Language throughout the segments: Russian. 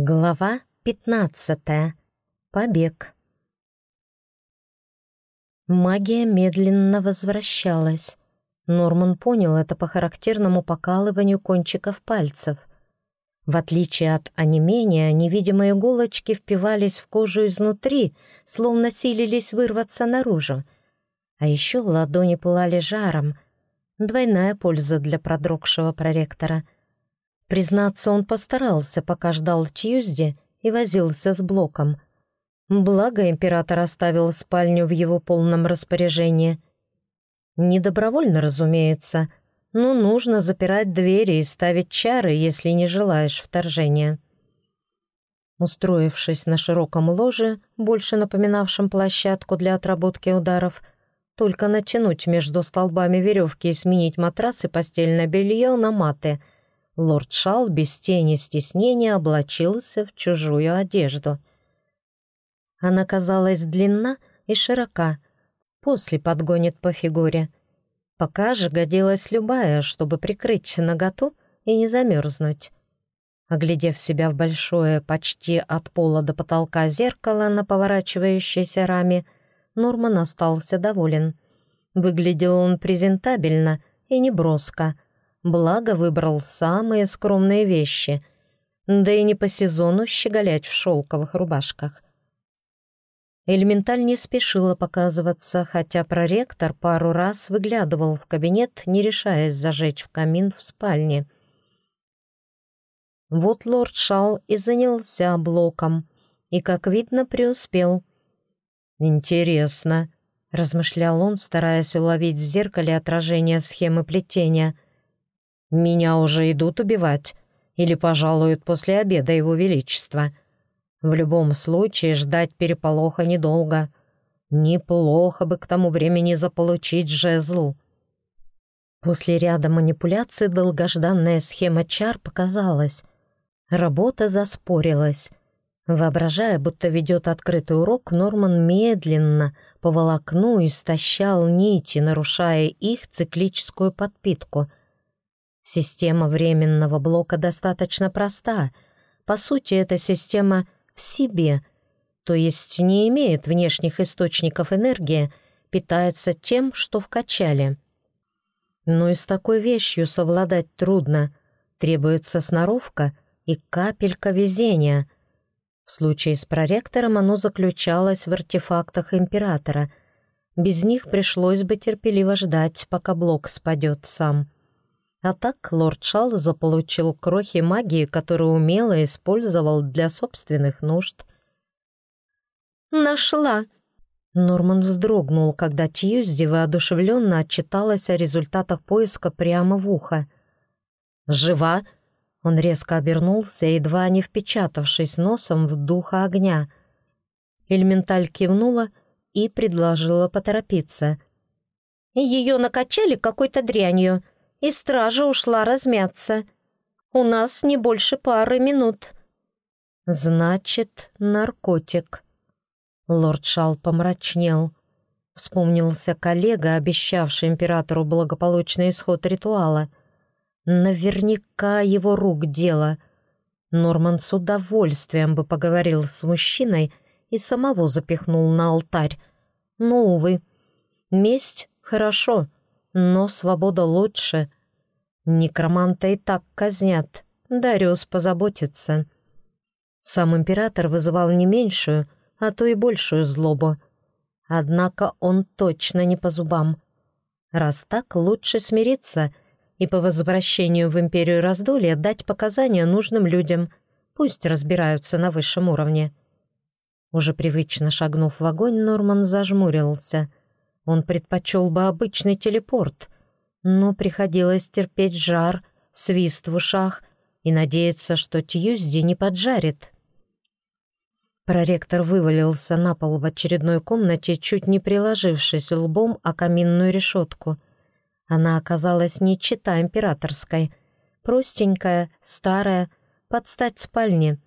Глава пятнадцатая. Побег. Магия медленно возвращалась. Норман понял это по характерному покалыванию кончиков пальцев. В отличие от онемения, невидимые иголочки впивались в кожу изнутри, словно силились вырваться наружу. А еще ладони пылали жаром. Двойная польза для продрогшего проректора — Признаться, он постарался, пока ждал Тьюзди и возился с блоком. Благо император оставил спальню в его полном распоряжении. Не добровольно, разумеется, но нужно запирать двери и ставить чары, если не желаешь вторжения. Устроившись на широком ложе, больше напоминавшем площадку для отработки ударов, только натянуть между столбами веревки и сменить матрас и постельное белье на маты — Лорд Шал без тени стеснения облачился в чужую одежду. Она казалась длинна и широка, после подгонит по фигуре. Пока же годилась любая, чтобы прикрыть наготу и не замерзнуть. Оглядев себя в большое, почти от пола до потолка зеркало на поворачивающейся раме, Норман остался доволен. Выглядел он презентабельно и неброско — благо выбрал самые скромные вещи, да и не по сезону щеголять в шелковых рубашках. Элементаль не спешила показываться, хотя проректор пару раз выглядывал в кабинет, не решаясь зажечь в камин в спальне. Вот лорд Шал и занялся блоком, и, как видно, преуспел. «Интересно», — размышлял он, стараясь уловить в зеркале отражение схемы плетения — меня уже идут убивать или пожалуют после обеда его величества. В любом случае ждать переполоха недолго. Неплохо бы к тому времени заполучить жезл. После ряда манипуляций долгожданная схема чар показалась. Работа заспорилась. Воображая, будто ведет открытый урок, Норман медленно по волокну истощал нити, нарушая их циклическую подпитку — Система временного блока достаточно проста. По сути, эта система в себе, то есть не имеет внешних источников энергии, питается тем, что вкачали. Но и с такой вещью совладать трудно. Требуется сноровка и капелька везения. В случае с проректором оно заключалось в артефактах Императора. Без них пришлось бы терпеливо ждать, пока блок спадет сам. А так лорд Шал заполучил крохи магии, которую умело использовал для собственных нужд. «Нашла!» Норман вздрогнул, когда Тьюзди воодушевленно отчиталась о результатах поиска прямо в ухо. «Жива?» Он резко обернулся, едва не впечатавшись носом в духа огня. Элементаль кивнула и предложила поторопиться. «Ее накачали какой-то дрянью», и стража ушла размяться. У нас не больше пары минут». «Значит, наркотик». Лорд Шал помрачнел. Вспомнился коллега, обещавший императору благополучный исход ритуала. Наверняка его рук дело. Норман с удовольствием бы поговорил с мужчиной и самого запихнул на алтарь. Но, увы, месть — хорошо — но свобода лучше. Некроманта и так казнят, Дариус позаботится. Сам император вызывал не меньшую, а то и большую злобу. Однако он точно не по зубам. Раз так, лучше смириться и по возвращению в империю раздолья дать показания нужным людям, пусть разбираются на высшем уровне. Уже привычно шагнув в огонь, Норман зажмурился — он предпочел бы обычный телепорт, но приходилось терпеть жар, свист в ушах и надеяться, что Тьюзди не поджарит. Проректор вывалился на пол в очередной комнате, чуть не приложившись лбом о каминную решетку. Она оказалась не чита императорской. Простенькая, старая, под стать спальне.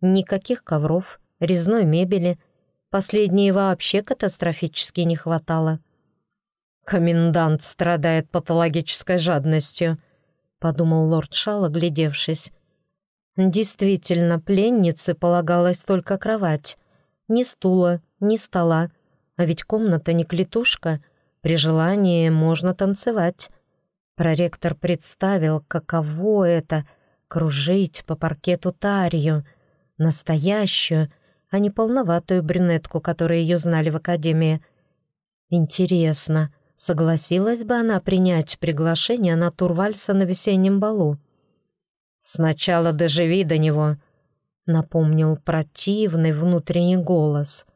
Никаких ковров, резной мебели — Последней вообще катастрофически не хватало. «Комендант страдает патологической жадностью», — подумал лорд Шал, оглядевшись. Действительно, пленнице полагалась только кровать. Ни стула, ни стола. А ведь комната не клетушка. При желании можно танцевать. Проректор представил, каково это — кружить по паркету Тарью, настоящую, а не полноватую брюнетку, которую ее знали в академии. Интересно, согласилась бы она принять приглашение на Турвальса на весеннем балу? «Сначала доживи до него», — напомнил противный внутренний голос.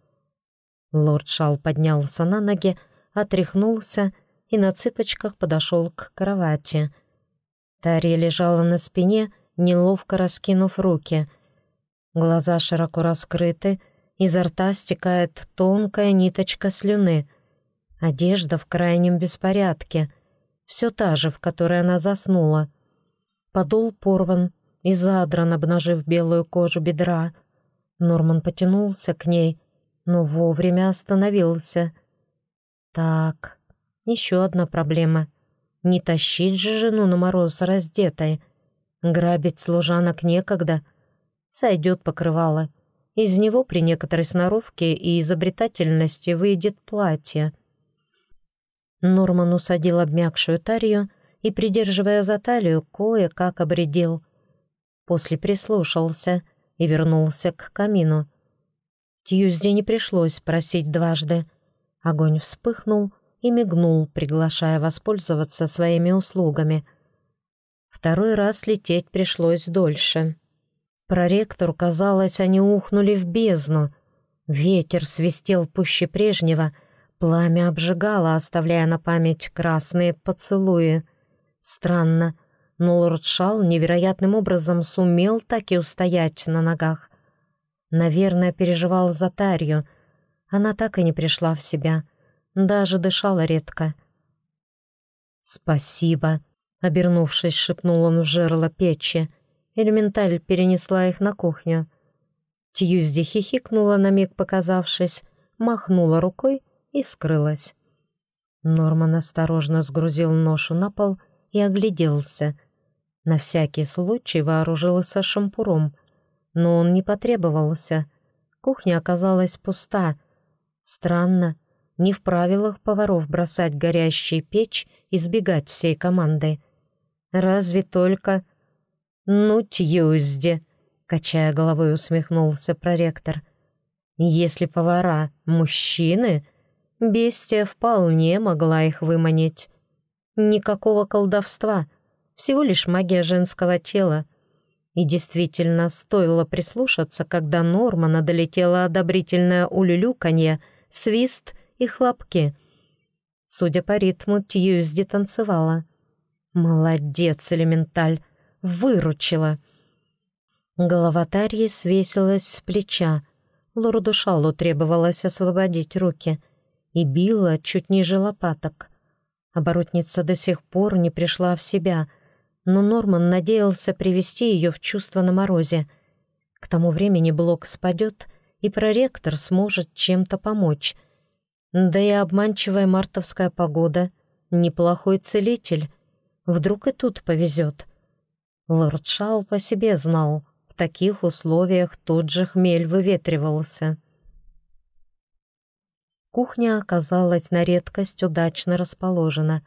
Лорд Шал поднялся на ноги, отряхнулся и на цыпочках подошел к кровати. Тария лежала на спине, неловко раскинув руки. Глаза широко раскрыты, изо рта стекает тонкая ниточка слюны. Одежда в крайнем беспорядке, все та же, в которой она заснула. Подол порван и задран, обнажив белую кожу бедра. Норман потянулся к ней, но вовремя остановился. Так, еще одна проблема. Не тащить же жену на мороз раздетой. Грабить служанок некогда. Сойдет покрывало. Из него при некоторой сноровке и изобретательности выйдет платье. Норман усадил обмякшую Тарию и, придерживая за талию, кое-как обредил. После прислушался и вернулся к камину. Тьюзде не пришлось просить дважды. Огонь вспыхнул, и мигнул, приглашая воспользоваться своими услугами. Второй раз лететь пришлось дольше. Проректору казалось, они ухнули в бездну. Ветер свистел пуще прежнего, пламя обжигало, оставляя на память красные поцелуи. Странно, но лорд Шал невероятным образом сумел так и устоять на ногах. Наверное, переживал за Тарью. Она так и не пришла в себя — даже дышала редко. «Спасибо», — обернувшись, шепнул он в жерло печи. Элементаль перенесла их на кухню. Тьюзди хихикнула на миг показавшись, махнула рукой и скрылась. Норман осторожно сгрузил ношу на пол и огляделся. На всякий случай вооружился шампуром, но он не потребовался. Кухня оказалась пуста. Странно, не в правилах поваров бросать горящий печь и сбегать всей командой. Разве только... «Ну, Тьюзди!» — качая головой, усмехнулся проректор. «Если повара мужчины, бестия вполне могла их выманить. Никакого колдовства, всего лишь магия женского тела. И действительно, стоило прислушаться, когда Нормана долетела одобрительное улюлюканье, свист и хлопки. Судя по ритму, Тьюзди танцевала. «Молодец, элементаль! Выручила!» Голова Тарьи свесилась с плеча. Лорду Шалу требовалось освободить руки. И била чуть ниже лопаток. Оборотница до сих пор не пришла в себя, но Норман надеялся привести ее в чувство на морозе. К тому времени блок спадет, и проректор сможет чем-то помочь — да и обманчивая мартовская погода — неплохой целитель. Вдруг и тут повезет. Лорд Шал по себе знал, в таких условиях тот же хмель выветривался. Кухня оказалась на редкость удачно расположена.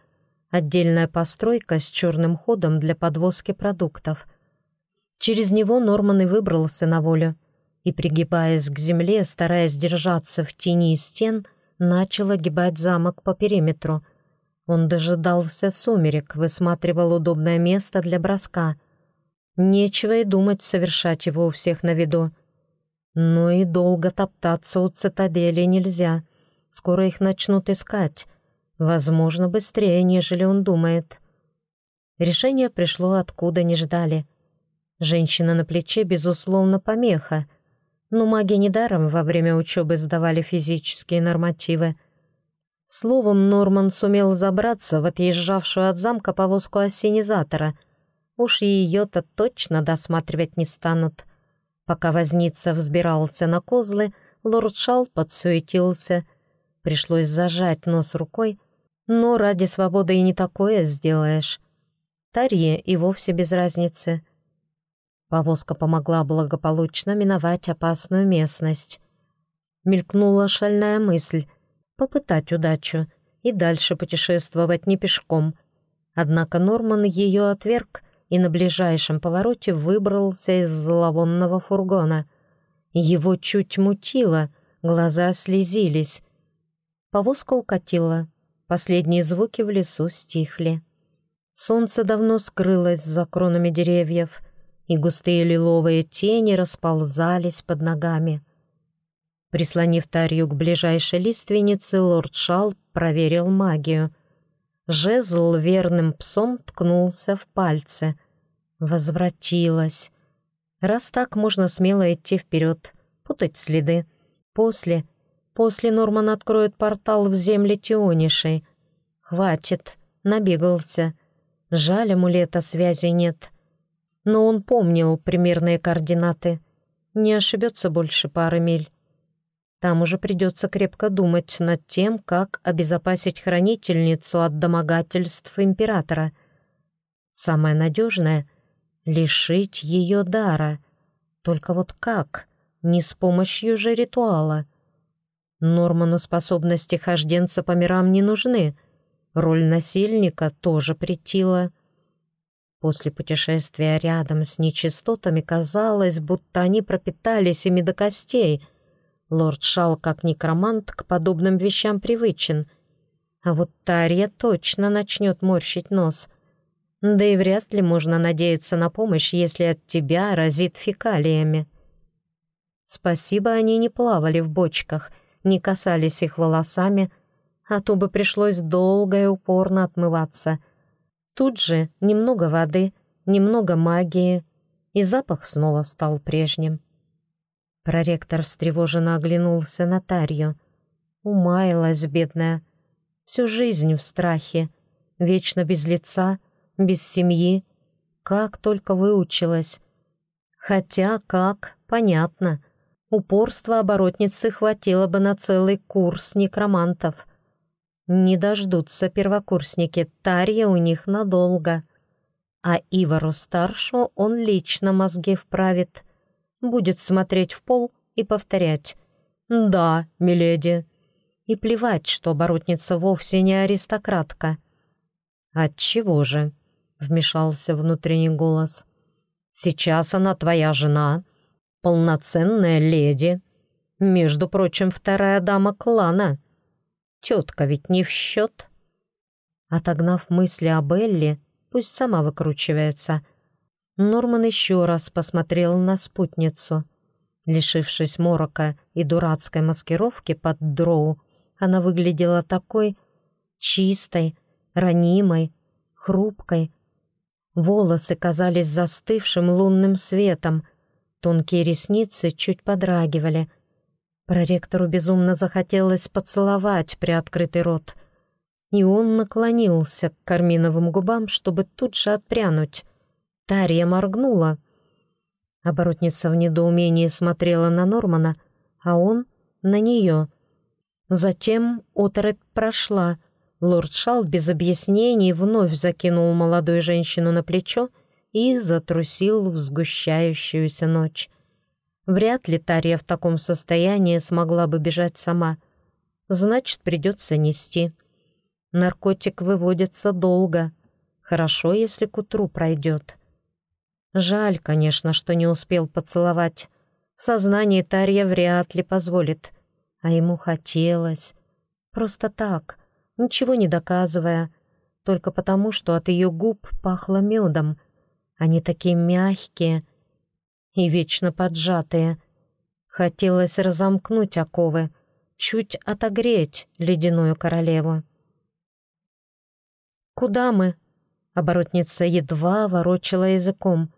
Отдельная постройка с черным ходом для подвозки продуктов. Через него Норман и выбрался на волю. И, пригибаясь к земле, стараясь держаться в тени стен, — начал огибать замок по периметру. Он дожидался сумерек, высматривал удобное место для броска. Нечего и думать совершать его у всех на виду. Но и долго топтаться у цитадели нельзя. Скоро их начнут искать. Возможно, быстрее, нежели он думает. Решение пришло откуда не ждали. Женщина на плече, безусловно, помеха — но маги недаром во время учебы сдавали физические нормативы. Словом, Норман сумел забраться в отъезжавшую от замка повозку осенизатора. Уж ее-то точно досматривать не станут. Пока возница взбирался на козлы, лорд Шал подсуетился. Пришлось зажать нос рукой, но ради свободы и не такое сделаешь. Тарье и вовсе без разницы — Повозка помогла благополучно миновать опасную местность. Мелькнула шальная мысль — попытать удачу и дальше путешествовать не пешком. Однако Норман ее отверг и на ближайшем повороте выбрался из зловонного фургона. Его чуть мутило, глаза слезились. Повозка укатила. Последние звуки в лесу стихли. Солнце давно скрылось за кронами деревьев — и густые лиловые тени расползались под ногами. Прислонив Тарью к ближайшей лиственнице, лорд Шал проверил магию. Жезл верным псом ткнулся в пальцы. Возвратилась. Раз так, можно смело идти вперед, путать следы. После, после Норман откроет портал в земли Тионишей. Хватит, набегался. Жаль, амулета связи нет но он помнил примерные координаты. Не ошибется больше пары миль. Там уже придется крепко думать над тем, как обезопасить хранительницу от домогательств императора. Самое надежное — лишить ее дара. Только вот как? Не с помощью же ритуала. Норману способности хожденца по мирам не нужны. Роль насильника тоже претила. После путешествия рядом с нечистотами казалось, будто они пропитались ими до костей. Лорд Шал, как некромант, к подобным вещам привычен. А вот Тарья точно начнет морщить нос. Да и вряд ли можно надеяться на помощь, если от тебя разит фекалиями. Спасибо, они не плавали в бочках, не касались их волосами, а то бы пришлось долго и упорно отмываться — Тут же немного воды, немного магии, и запах снова стал прежним. Проректор встревоженно оглянулся на Тарью. Умаялась, бедная. Всю жизнь в страхе, вечно без лица, без семьи. Как только выучилась. Хотя как, понятно. Упорства оборотницы хватило бы на целый курс некромантов — не дождутся первокурсники, Тарья у них надолго. А Ивару-старшу он лично мозги вправит. Будет смотреть в пол и повторять «Да, миледи». И плевать, что оборотница вовсе не аристократка. «Отчего же?» — вмешался внутренний голос. «Сейчас она твоя жена, полноценная леди. Между прочим, вторая дама клана». Тетка ведь не в счет. Отогнав мысли о Белли, пусть сама выкручивается. Норман еще раз посмотрел на спутницу. Лишившись морока и дурацкой маскировки под дроу, она выглядела такой чистой, ранимой, хрупкой. Волосы казались застывшим лунным светом, тонкие ресницы чуть подрагивали — Проректору безумно захотелось поцеловать приоткрытый рот. И он наклонился к карминовым губам, чтобы тут же отпрянуть. Тарья моргнула. Оборотница в недоумении смотрела на Нормана, а он — на нее. Затем оторопь прошла. Лорд Шал без объяснений вновь закинул молодую женщину на плечо и затрусил в сгущающуюся ночь. Вряд ли Тарья в таком состоянии смогла бы бежать сама. Значит, придется нести. Наркотик выводится долго. Хорошо, если к утру пройдет. Жаль, конечно, что не успел поцеловать. В сознании Тарья вряд ли позволит. А ему хотелось. Просто так, ничего не доказывая. Только потому, что от ее губ пахло медом. Они такие мягкие, и вечно поджатые. Хотелось разомкнуть оковы, чуть отогреть ледяную королеву. «Куда мы?» — оборотница едва ворочала языком.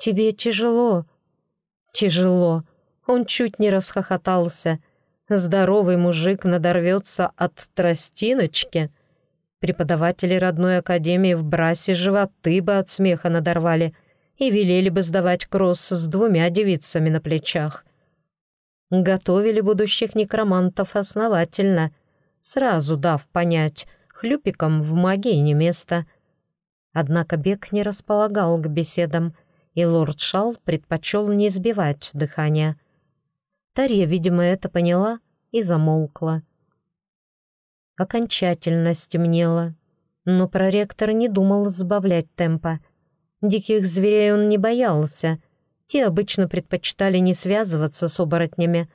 «Тебе тяжело?» «Тяжело!» Он чуть не расхохотался. Здоровый мужик надорвется от тростиночки. Преподаватели родной академии в Брасе животы бы от смеха надорвали — и велели бы сдавать кросс с двумя девицами на плечах. Готовили будущих некромантов основательно, сразу дав понять, хлюпикам в магии не место. Однако Бек не располагал к беседам, и лорд Шал предпочел не сбивать дыхание. Тарья, видимо, это поняла и замолкла. Окончательно стемнело, но проректор не думал сбавлять темпа. Диких зверей он не боялся, те обычно предпочитали не связываться с оборотнями,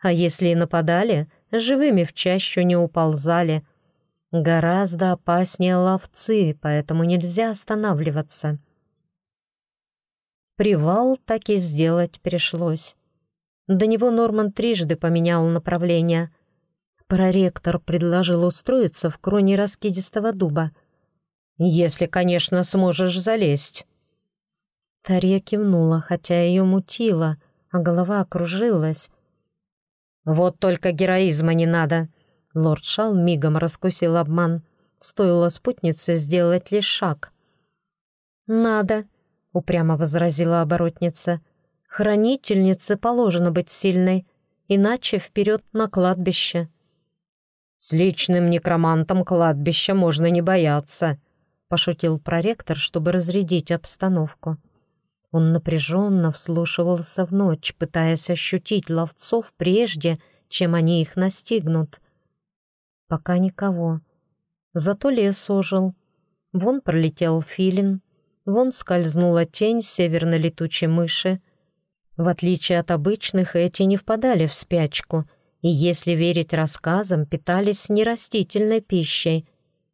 а если и нападали, живыми в чащу не уползали. Гораздо опаснее ловцы, поэтому нельзя останавливаться. Привал так и сделать пришлось. До него Норман трижды поменял направление. Проректор предложил устроиться в кроне раскидистого дуба. «Если, конечно, сможешь залезть». Тарья кивнула, хотя ее мутило, а голова окружилась. «Вот только героизма не надо!» Лорд Шал мигом раскусил обман. Стоило спутнице сделать лишь шаг. «Надо», — упрямо возразила оборотница. Хранительнице положено быть сильной, иначе вперед на кладбище. «С личным некромантом кладбища можно не бояться», — пошутил проректор, чтобы разрядить обстановку. Он напряженно вслушивался в ночь, пытаясь ощутить ловцов прежде, чем они их настигнут. Пока никого. Зато лес ожил. Вон пролетел филин, вон скользнула тень северной летучей мыши, в отличие от обычных, эти не впадали в спячку, и, если верить рассказам, питались не растительной пищей,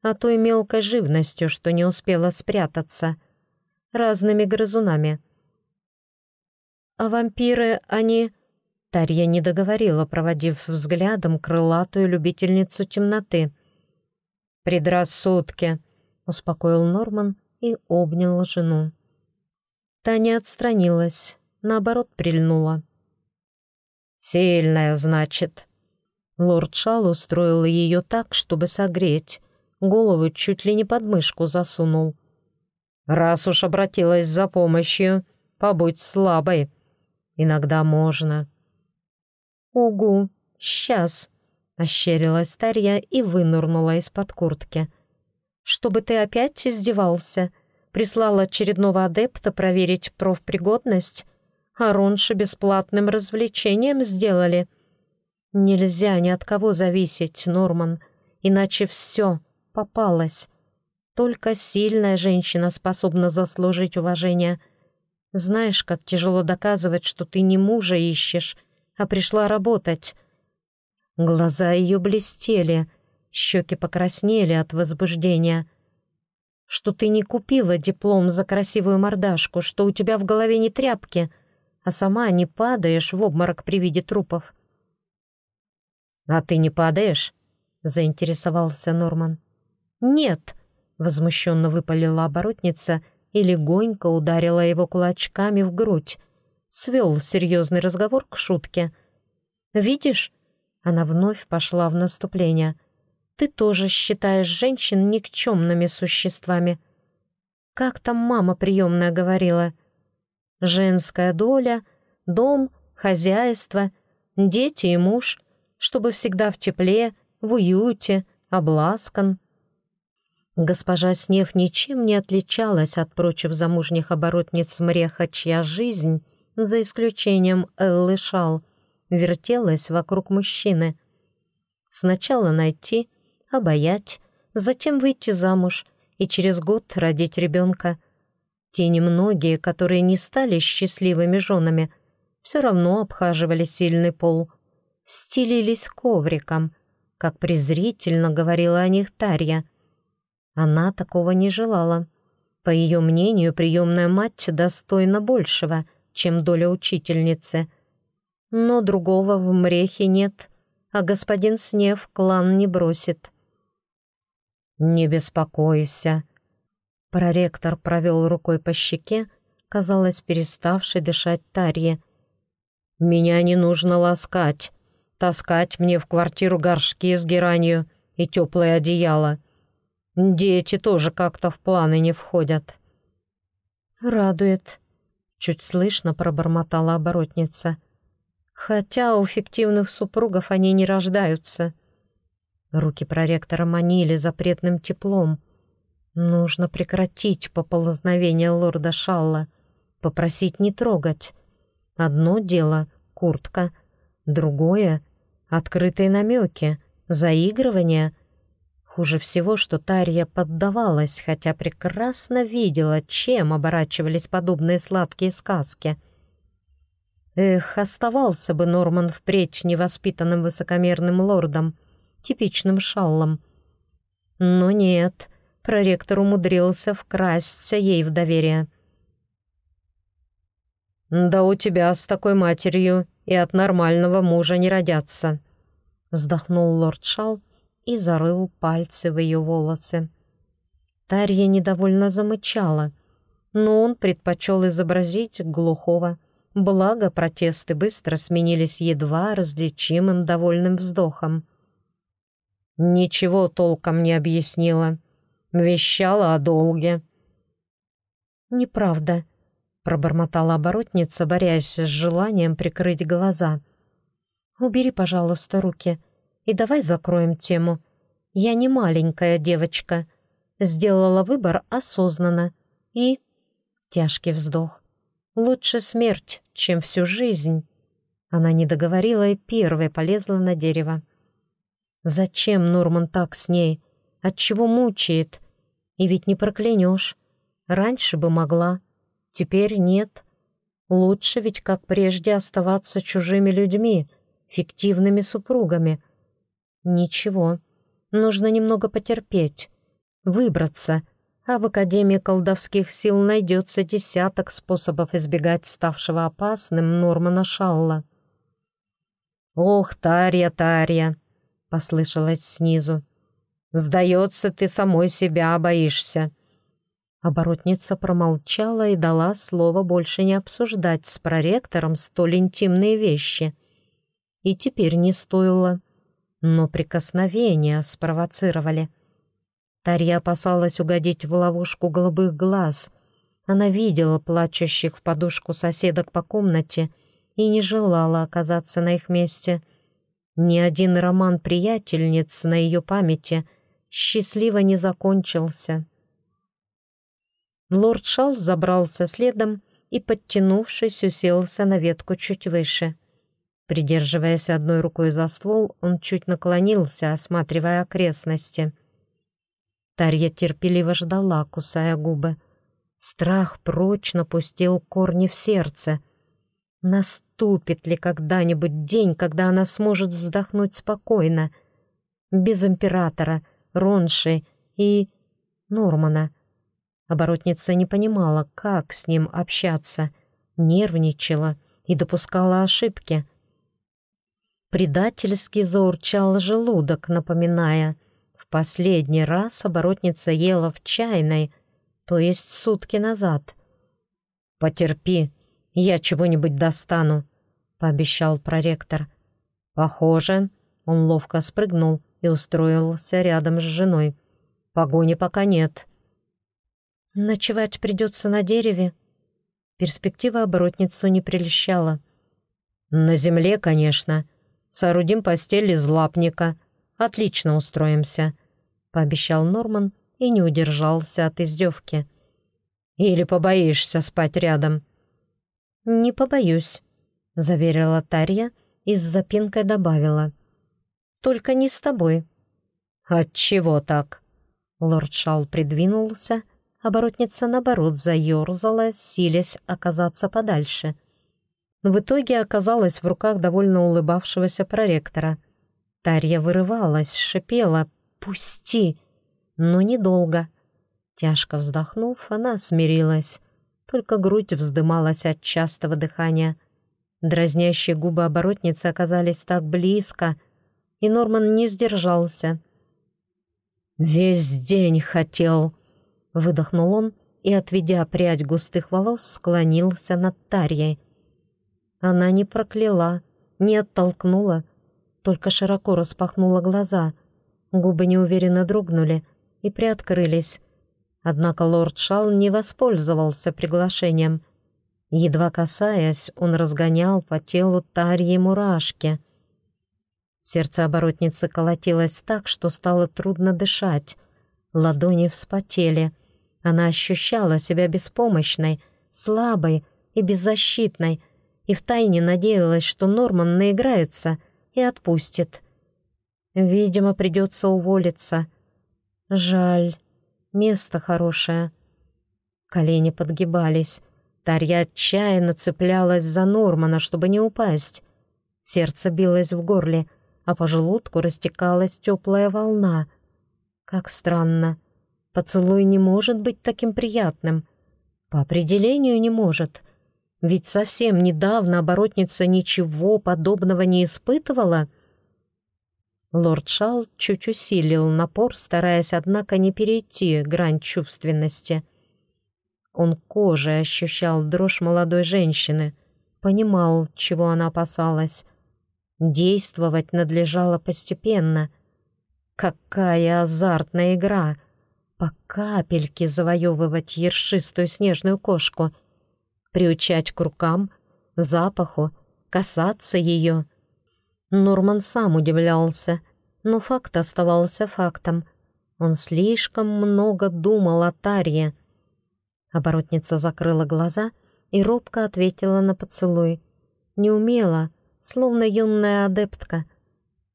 а той мелкой живностью, что не успела спрятаться, разными грызунами. «А вампиры, они...» Тарья не договорила, проводив взглядом крылатую любительницу темноты. «Предрассудки», — успокоил Норман и обнял жену. Таня отстранилась наоборот, прильнула. «Сильная, значит». Лорд Шал устроил ее так, чтобы согреть. Голову чуть ли не под мышку засунул. «Раз уж обратилась за помощью, побудь слабой. Иногда можно». «Угу, сейчас», — ощерилась Тарья и вынырнула из-под куртки. «Чтобы ты опять издевался?» Прислал очередного адепта проверить профпригодность а ронши бесплатным развлечением сделали. Нельзя ни от кого зависеть, Норман, иначе все попалось. Только сильная женщина способна заслужить уважение. Знаешь, как тяжело доказывать, что ты не мужа ищешь, а пришла работать. Глаза ее блестели, щеки покраснели от возбуждения. Что ты не купила диплом за красивую мордашку, что у тебя в голове не тряпки — а сама не падаешь в обморок при виде трупов. «А ты не падаешь?» — заинтересовался Норман. «Нет», — возмущенно выпалила оборотница и легонько ударила его кулачками в грудь. Свел серьезный разговор к шутке. «Видишь?» — она вновь пошла в наступление. «Ты тоже считаешь женщин никчемными существами. Как там мама приемная говорила?» женская доля, дом, хозяйство, дети и муж, чтобы всегда в тепле, в уюте, обласкан. Госпожа Снев ничем не отличалась от прочих замужних оборотниц Мреха, чья жизнь, за исключением Эллы Шал, вертелась вокруг мужчины. Сначала найти, обаять, затем выйти замуж и через год родить ребенка. Те немногие, которые не стали счастливыми женами, все равно обхаживали сильный пол, стелились ковриком, как презрительно говорила о них Тарья. Она такого не желала. По ее мнению, приемная мать достойна большего, чем доля учительницы. Но другого в мрехе нет, а господин Снев клан не бросит. «Не беспокойся», Проректор провел рукой по щеке, казалось, переставший дышать Тарье. «Меня не нужно ласкать, таскать мне в квартиру горшки с геранью и теплое одеяло. Дети тоже как-то в планы не входят». «Радует», — чуть слышно пробормотала оборотница. «Хотя у фиктивных супругов они не рождаются». Руки проректора манили запретным теплом — Нужно прекратить поползновение лорда Шалла, попросить не трогать. Одно дело — куртка, другое — открытые намеки, заигрывание. Хуже всего, что Тарья поддавалась, хотя прекрасно видела, чем оборачивались подобные сладкие сказки. Эх, оставался бы Норман впредь невоспитанным высокомерным лордом, типичным шаллом. Но нет, проректор умудрился вкрасться ей в доверие. «Да у тебя с такой матерью и от нормального мужа не родятся», вздохнул лорд Шал и зарыл пальцы в ее волосы. Тарья недовольно замычала, но он предпочел изобразить глухого, благо протесты быстро сменились едва различимым довольным вздохом. «Ничего толком не объяснила. Вещала о долге». «Неправда», — пробормотала оборотница, борясь с желанием прикрыть глаза. «Убери, пожалуйста, руки и давай закроем тему. Я не маленькая девочка. Сделала выбор осознанно. И...» Тяжкий вздох. Лучше смерть, чем всю жизнь. Она не договорила и первой полезла на дерево. Зачем Норман так с ней? Отчего мучает? И ведь не проклянешь. Раньше бы могла, теперь нет. Лучше ведь, как прежде, оставаться чужими людьми, фиктивными супругами. Ничего, нужно немного потерпеть, выбраться — а в Академии колдовских сил найдется десяток способов избегать ставшего опасным Нормана Шалла. «Ох, Тарья, Тарья!» — послышалось снизу. «Сдается, ты самой себя боишься». Оборотница промолчала и дала слово больше не обсуждать с проректором столь интимные вещи. И теперь не стоило, но прикосновения спровоцировали — Тарья опасалась угодить в ловушку голубых глаз. Она видела плачущих в подушку соседок по комнате и не желала оказаться на их месте. Ни один роман приятельниц на ее памяти счастливо не закончился. Лорд Шал забрался следом и, подтянувшись, уселся на ветку чуть выше. Придерживаясь одной рукой за ствол, он чуть наклонился, осматривая окрестности — Тарья терпеливо ждала, кусая губы. Страх прочно пустил корни в сердце. Наступит ли когда-нибудь день, когда она сможет вздохнуть спокойно? Без императора, Ронши и Нормана. Оборотница не понимала, как с ним общаться, нервничала и допускала ошибки. Предательски заурчал желудок, напоминая — Последний раз оборотница ела в чайной, то есть сутки назад. «Потерпи, я чего-нибудь достану», — пообещал проректор. «Похоже», — он ловко спрыгнул и устроился рядом с женой. «Погони пока нет». «Ночевать придется на дереве?» Перспектива оборотницу не прельщала. «На земле, конечно. Соорудим постель из лапника. Отлично устроимся пообещал Норман и не удержался от издевки. «Или побоишься спать рядом?» «Не побоюсь», — заверила Тарья и с запинкой добавила. «Только не с тобой». «Отчего так?» Лорд Шал придвинулся, оборотница, наоборот, заерзала, силясь оказаться подальше. В итоге оказалась в руках довольно улыбавшегося проректора. Тарья вырывалась, шипела, «Пусти!» Но недолго. Тяжко вздохнув, она смирилась. Только грудь вздымалась от частого дыхания. Дразнящие губы оборотницы оказались так близко, и Норман не сдержался. «Весь день хотел!» — выдохнул он и, отведя прядь густых волос, склонился над Тарьей. Она не прокляла, не оттолкнула, только широко распахнула глаза — Губы неуверенно дрогнули и приоткрылись. Однако лорд Шал не воспользовался приглашением. Едва касаясь, он разгонял по телу Тарьи мурашки. Сердце оборотницы колотилось так, что стало трудно дышать. Ладони вспотели. Она ощущала себя беспомощной, слабой, и беззащитной, и втайне надеялась, что Норман наиграется и отпустит. Видимо, придется уволиться. Жаль, место хорошее. Колени подгибались. Тарья отчаянно цеплялась за Нормана, чтобы не упасть. Сердце билось в горле, а по желудку растекалась теплая волна. Как странно. Поцелуй не может быть таким приятным. По определению не может. Ведь совсем недавно оборотница ничего подобного не испытывала. Лорд Шал чуть усилил напор, стараясь, однако, не перейти грань чувственности — он кожей ощущал дрожь молодой женщины, понимал, чего она опасалась. Действовать надлежало постепенно. Какая азартная игра! По капельке завоевывать ершистую снежную кошку, приучать к рукам, запаху, касаться ее. Норман сам удивлялся, но факт оставался фактом. Он слишком много думал о Тарье, Оборотница закрыла глаза и робко ответила на поцелуй. Не умела, словно юная адептка.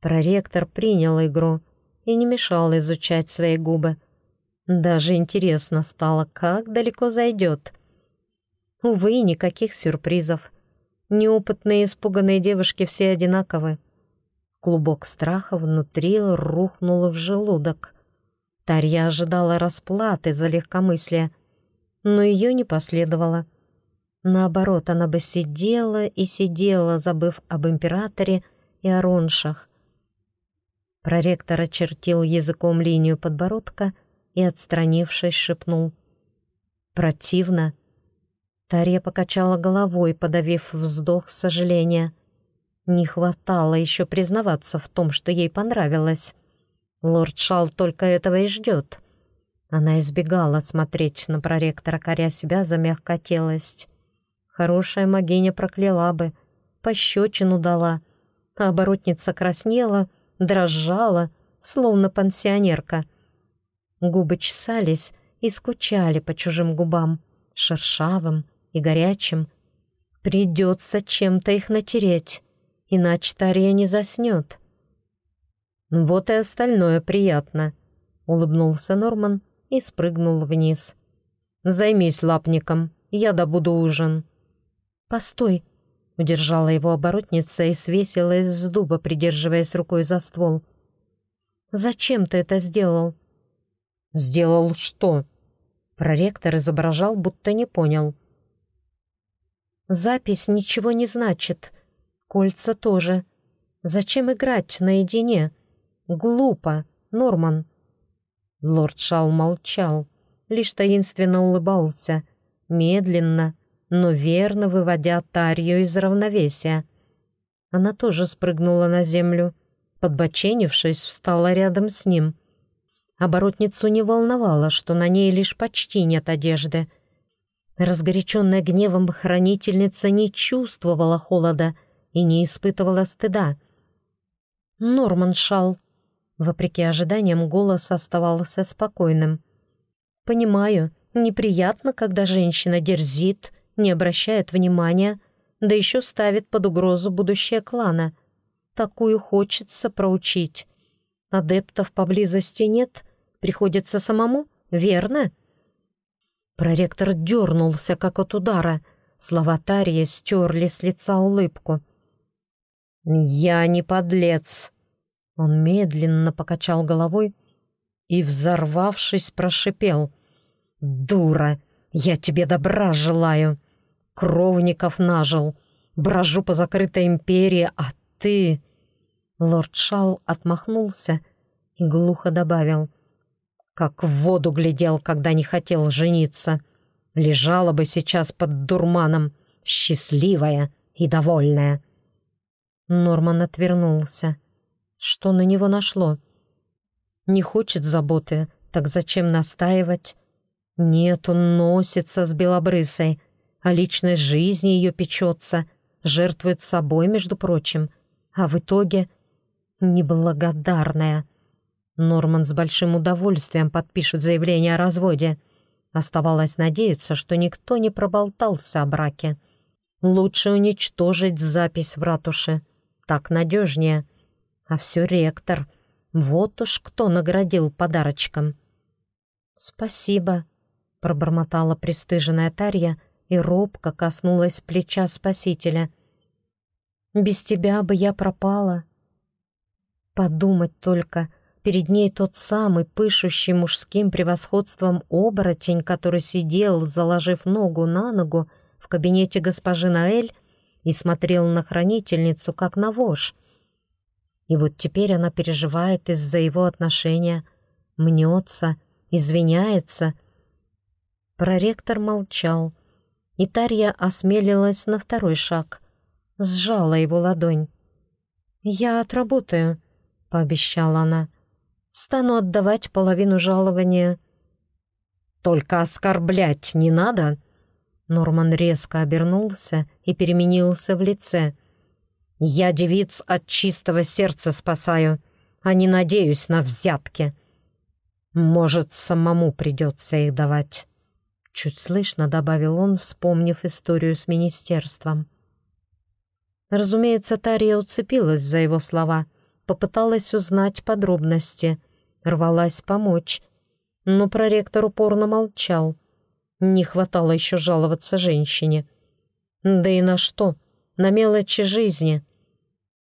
Проректор принял игру и не мешал изучать свои губы. Даже интересно стало, как далеко зайдет. Увы, никаких сюрпризов. Неопытные испуганные девушки все одинаковы. Клубок страха внутри рухнул в желудок. Тарья ожидала расплаты за легкомыслие, но ее не последовало. Наоборот, она бы сидела и сидела, забыв об императоре и о роншах. Проректор очертил языком линию подбородка и, отстранившись, шепнул. «Противно». Тарья покачала головой, подавив вздох сожаления. Не хватало еще признаваться в том, что ей понравилось. Лорд Шал только этого и ждет. Она избегала смотреть на проректора, коря себя за мягкотелость. Хорошая могиня прокляла бы, пощечину дала, а оборотница краснела, дрожала, словно пансионерка. Губы чесались и скучали по чужим губам, шершавым и горячим. Придется чем-то их натереть, иначе Тария не заснет. «Вот и остальное приятно», — улыбнулся Норман, и спрыгнул вниз. «Займись лапником, я добуду ужин». «Постой!» — удержала его оборотница и свесилась с дуба, придерживаясь рукой за ствол. «Зачем ты это сделал?» «Сделал что?» Проректор изображал, будто не понял. «Запись ничего не значит. Кольца тоже. Зачем играть наедине? Глупо, Норман». Лорд Шал молчал, лишь таинственно улыбался, медленно, но верно выводя Тарью из равновесия. Она тоже спрыгнула на землю, подбоченившись, встала рядом с ним. Оборотницу не волновало, что на ней лишь почти нет одежды. Разгоряченная гневом хранительница не чувствовала холода и не испытывала стыда. Норман Шал Вопреки ожиданиям, голос оставался спокойным. «Понимаю, неприятно, когда женщина дерзит, не обращает внимания, да еще ставит под угрозу будущее клана. Такую хочется проучить. Адептов поблизости нет, приходится самому, верно?» Проректор дернулся, как от удара. Слова Тарья стерли с лица улыбку. «Я не подлец», он медленно покачал головой и, взорвавшись, прошипел. «Дура! Я тебе добра желаю! Кровников нажил! Брожу по закрытой империи, а ты...» Лорд Шал отмахнулся и глухо добавил. «Как в воду глядел, когда не хотел жениться. Лежала бы сейчас под дурманом, счастливая и довольная». Норман отвернулся. Что на него нашло? Не хочет заботы, так зачем настаивать? Нет, он носится с белобрысой, о личной жизни ее печется, жертвует собой, между прочим. А в итоге неблагодарная. Норман с большим удовольствием подпишет заявление о разводе. Оставалось надеяться, что никто не проболтался о браке. Лучше уничтожить запись в ратуше. Так надежнее. А все ректор. Вот уж кто наградил подарочком. «Спасибо», — пробормотала пристыженная Тарья и робко коснулась плеча спасителя. «Без тебя бы я пропала». Подумать только, перед ней тот самый пышущий мужским превосходством оборотень, который сидел, заложив ногу на ногу, в кабинете госпожи Наэль и смотрел на хранительницу, как на вож. И вот теперь она переживает из-за его отношения, мнется, извиняется. Проректор молчал, и Тарья осмелилась на второй шаг, сжала его ладонь. «Я отработаю», — пообещала она. «Стану отдавать половину жалования». «Только оскорблять не надо», Норман резко обернулся и переменился в лице. «Я девиц от чистого сердца спасаю, а не надеюсь на взятки. Может, самому придется их давать». Чуть слышно добавил он, вспомнив историю с министерством. Разумеется, Тария уцепилась за его слова, попыталась узнать подробности, рвалась помочь, но проректор упорно молчал — не хватало еще жаловаться женщине. Да и на что? На мелочи жизни.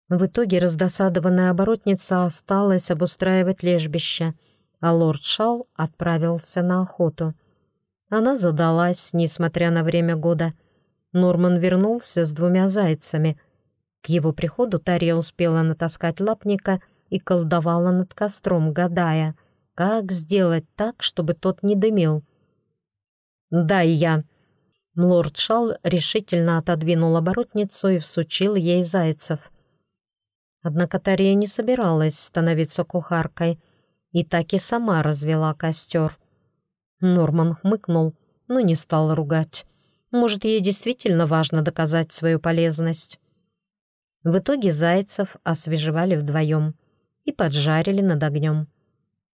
В итоге раздосадованная оборотница осталась обустраивать лежбище, а лорд Шал отправился на охоту. Она задалась, несмотря на время года. Норман вернулся с двумя зайцами. К его приходу Тарья успела натаскать лапника и колдовала над костром, гадая, как сделать так, чтобы тот не дымил. «Да, и я». Лорд Шал решительно отодвинул оборотницу и всучил ей зайцев. Однако Тария не собиралась становиться кухаркой и так и сама развела костер. Норман хмыкнул, но не стал ругать. Может, ей действительно важно доказать свою полезность. В итоге зайцев освежевали вдвоем и поджарили над огнем.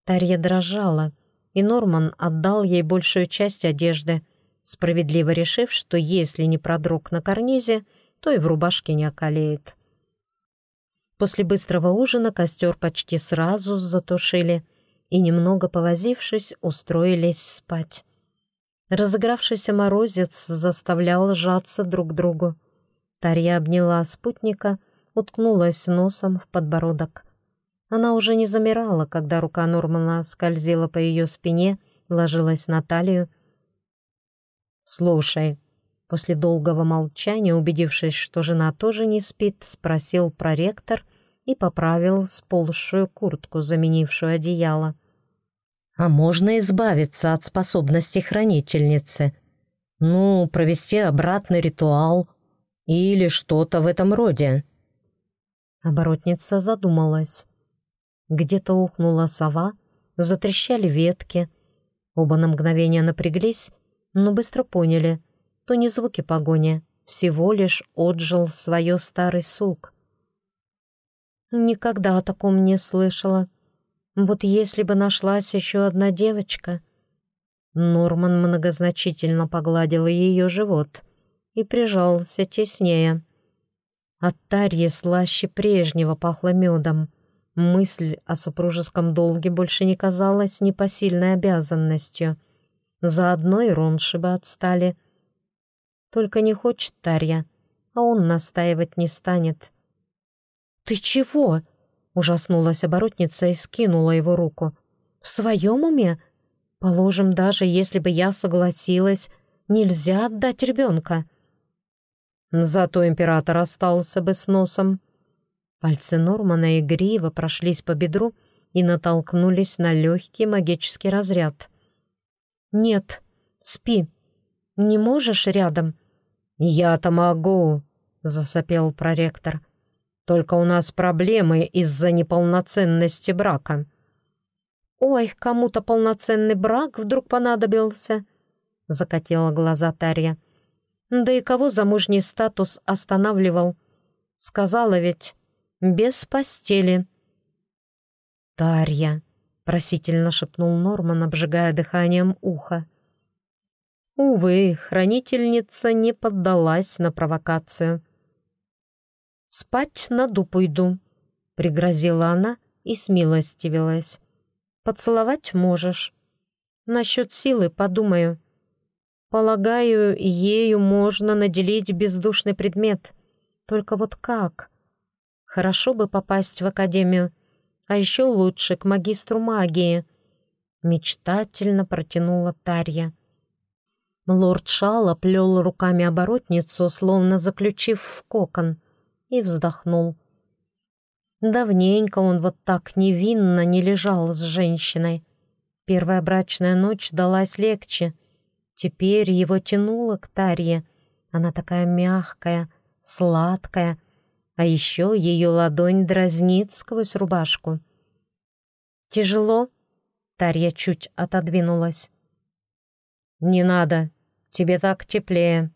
Тарья дрожала — и Норман отдал ей большую часть одежды, справедливо решив, что если не продрог на карнизе, то и в рубашке не околеет. После быстрого ужина костер почти сразу затушили и, немного повозившись, устроились спать. Разыгравшийся морозец заставлял сжаться друг другу. Тарья обняла спутника, уткнулась носом в подбородок. Она уже не замирала, когда рука Нормана скользила по ее спине, ложилась на талию. «Слушай», — после долгого молчания, убедившись, что жена тоже не спит, спросил проректор и поправил сползшую куртку, заменившую одеяло. «А можно избавиться от способности хранительницы? Ну, провести обратный ритуал или что-то в этом роде?» Оборотница задумалась. Где-то ухнула сова, затрещали ветки. Оба на мгновение напряглись, но быстро поняли, то не звуки погони, всего лишь отжил свое старый сук. Никогда о таком не слышала. Вот если бы нашлась еще одна девочка... Норман многозначительно погладил ее живот и прижался теснее. От Тарьи слаще прежнего пахло медом. Мысль о супружеском долге больше не казалась непосильной обязанностью. Заодно и ронши бы отстали. Только не хочет Тарья, а он настаивать не станет. «Ты чего?» — ужаснулась оборотница и скинула его руку. «В своем уме? Положим, даже если бы я согласилась, нельзя отдать ребенка». Зато император остался бы с носом. Пальцы Нормана игриво прошлись по бедру и натолкнулись на легкий магический разряд. «Нет, спи. Не можешь рядом?» «Я-то могу», — засопел проректор. «Только у нас проблемы из-за неполноценности брака». «Ой, кому-то полноценный брак вдруг понадобился», — закатила глаза Тарья. «Да и кого замужний статус останавливал? Сказала ведь, без постели». «Тарья», — просительно шепнул Норман, обжигая дыханием ухо. Увы, хранительница не поддалась на провокацию. «Спать на дуб уйду», — пригрозила она и смилостивилась. «Поцеловать можешь. Насчет силы подумаю. Полагаю, ею можно наделить бездушный предмет. Только вот как? Хорошо бы попасть в академию, а еще лучше к магистру магии». Мечтательно протянула Тарья. Лорд Шала плел руками оборотницу, словно заключив в кокон, и вздохнул. Давненько он вот так невинно не лежал с женщиной. Первая брачная ночь далась легче. Теперь его тянуло к Тарье. Она такая мягкая, сладкая, а еще ее ладонь дразнит сквозь рубашку. «Тяжело?» Тарья чуть отодвинулась. «Не надо, тебе так теплее».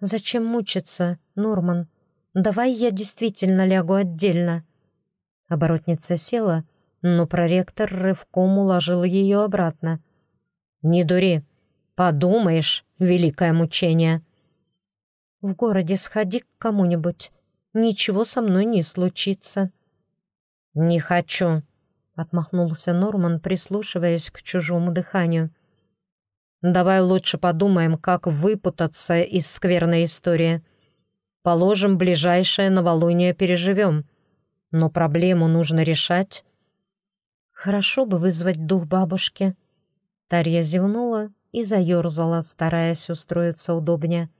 «Зачем мучиться, Норман? Давай я действительно лягу отдельно». Оборотница села, но проректор рывком уложил ее обратно. «Не дури, подумаешь, великое мучение». «В городе сходи к кому-нибудь, ничего со мной не случится». «Не хочу», — отмахнулся Норман, прислушиваясь к чужому дыханию. Давай лучше подумаем, как выпутаться из скверной истории. Положим, ближайшее новолуние переживем. Но проблему нужно решать. Хорошо бы вызвать дух бабушки. Тарья зевнула и заерзала, стараясь устроиться удобнее.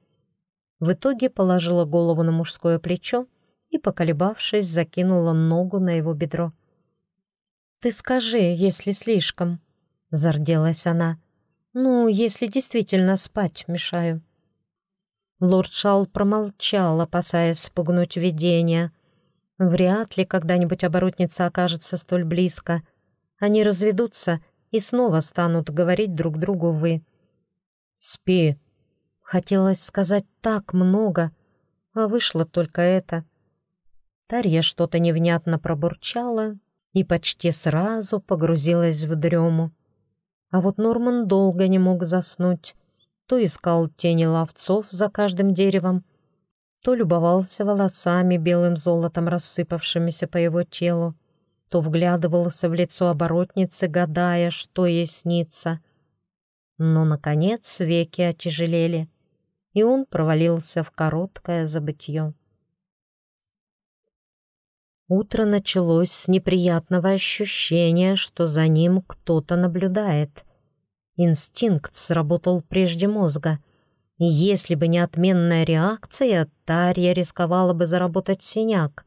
В итоге положила голову на мужское плечо и, поколебавшись, закинула ногу на его бедро. «Ты скажи, если слишком», — зарделась она, — «Ну, если действительно спать мешаю». Лорд Шал промолчал, опасаясь спугнуть видение. Вряд ли когда-нибудь оборотница окажется столь близко. Они разведутся и снова станут говорить друг другу «вы». «Спи!» Хотелось сказать так много, а вышло только это. Тарья что-то невнятно пробурчала и почти сразу погрузилась в дрему. А вот Норман долго не мог заснуть. То искал тени ловцов за каждым деревом, то любовался волосами белым золотом, рассыпавшимися по его телу, то вглядывался в лицо оборотницы, гадая, что ей снится. Но, наконец, веки отяжелели, и он провалился в короткое забытье. Утро началось с неприятного ощущения, что за ним кто-то наблюдает. Инстинкт сработал прежде мозга. И если бы не отменная реакция, Тарья рисковала бы заработать синяк.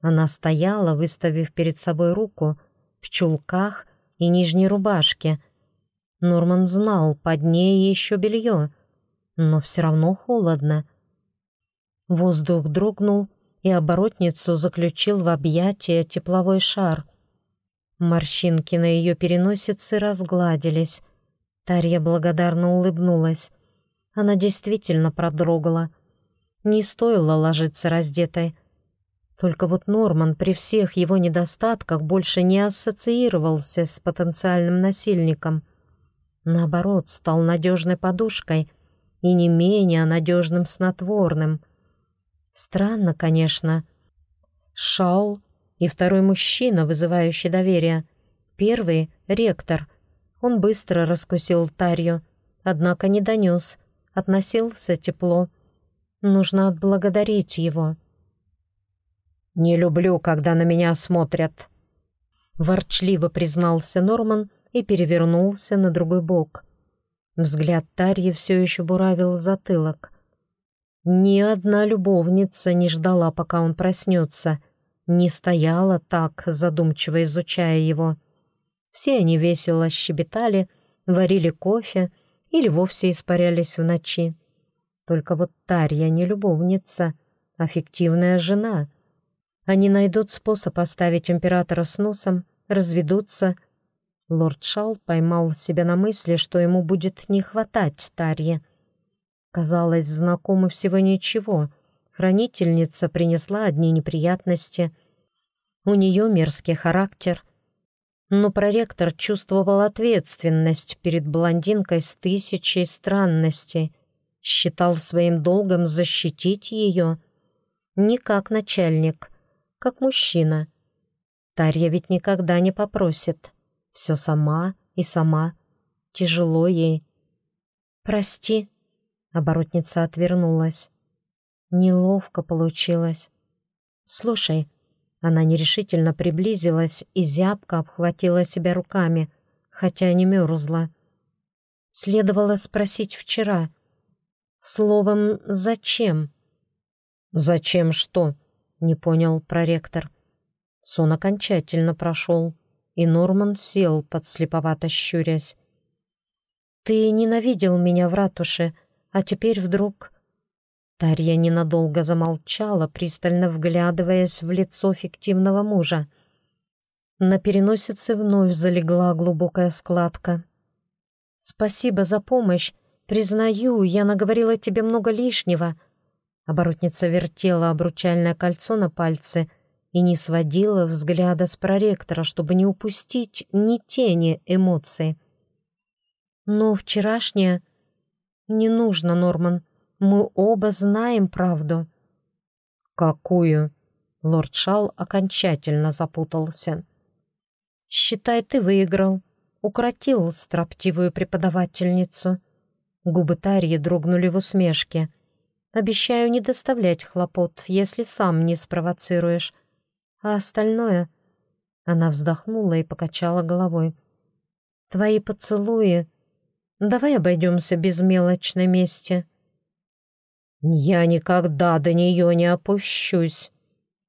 Она стояла, выставив перед собой руку, в чулках и нижней рубашке. Норман знал, под ней еще белье, но все равно холодно. Воздух дрогнул, и оборотницу заключил в объятия тепловой шар. Морщинки на ее переносице разгладились. Тарья благодарно улыбнулась. Она действительно продрогла. Не стоило ложиться раздетой. Только вот Норман при всех его недостатках больше не ассоциировался с потенциальным насильником. Наоборот, стал надежной подушкой и не менее надежным снотворным. Странно, конечно. Шаул и второй мужчина, вызывающий доверие. Первый — ректор. Он быстро раскусил Тарью, однако не донес, относился тепло. Нужно отблагодарить его. «Не люблю, когда на меня смотрят», — ворчливо признался Норман и перевернулся на другой бок. Взгляд Тарьи все еще буравил затылок — ни одна любовница не ждала, пока он проснется, не стояла так, задумчиво изучая его. Все они весело щебетали, варили кофе или вовсе испарялись в ночи. Только вот Тарья не любовница, а фиктивная жена. Они найдут способ оставить императора с носом, разведутся. Лорд Шал поймал себя на мысли, что ему будет не хватать Тарье, Казалось, знакомы всего ничего. Хранительница принесла одни неприятности. У нее мерзкий характер. но проректор чувствовал ответственность перед блондинкой с тысячей странностей, считал своим долгом защитить ее. Не как начальник, как мужчина. Тарья ведь никогда не попросит. Все сама и сама. Тяжело ей. «Прости», — оборотница отвернулась. Неловко получилось. «Слушай», она нерешительно приблизилась и зябко обхватила себя руками, хотя не мерзла. Следовало спросить вчера. Словом, зачем? «Зачем что?» — не понял проректор. Сон окончательно прошел, и Норман сел, подслеповато щурясь. «Ты ненавидел меня в ратуше, а теперь вдруг...» Тарья ненадолго замолчала, пристально вглядываясь в лицо фиктивного мужа. На переносице вновь залегла глубокая складка. «Спасибо за помощь. Признаю, я наговорила тебе много лишнего». Оборотница вертела обручальное кольцо на пальце и не сводила взгляда с проректора, чтобы не упустить ни тени эмоций. «Но вчерашнее...» «Не нужно, Норман. Мы оба знаем правду». «Какую?» Лорд Шал окончательно запутался. «Считай, ты выиграл. Укротил строптивую преподавательницу». Губы Тарьи дрогнули в усмешке. «Обещаю не доставлять хлопот, если сам не спровоцируешь. А остальное...» Она вздохнула и покачала головой. «Твои поцелуи... Давай обойдемся без мелочной мести». «Я никогда до нее не опущусь!»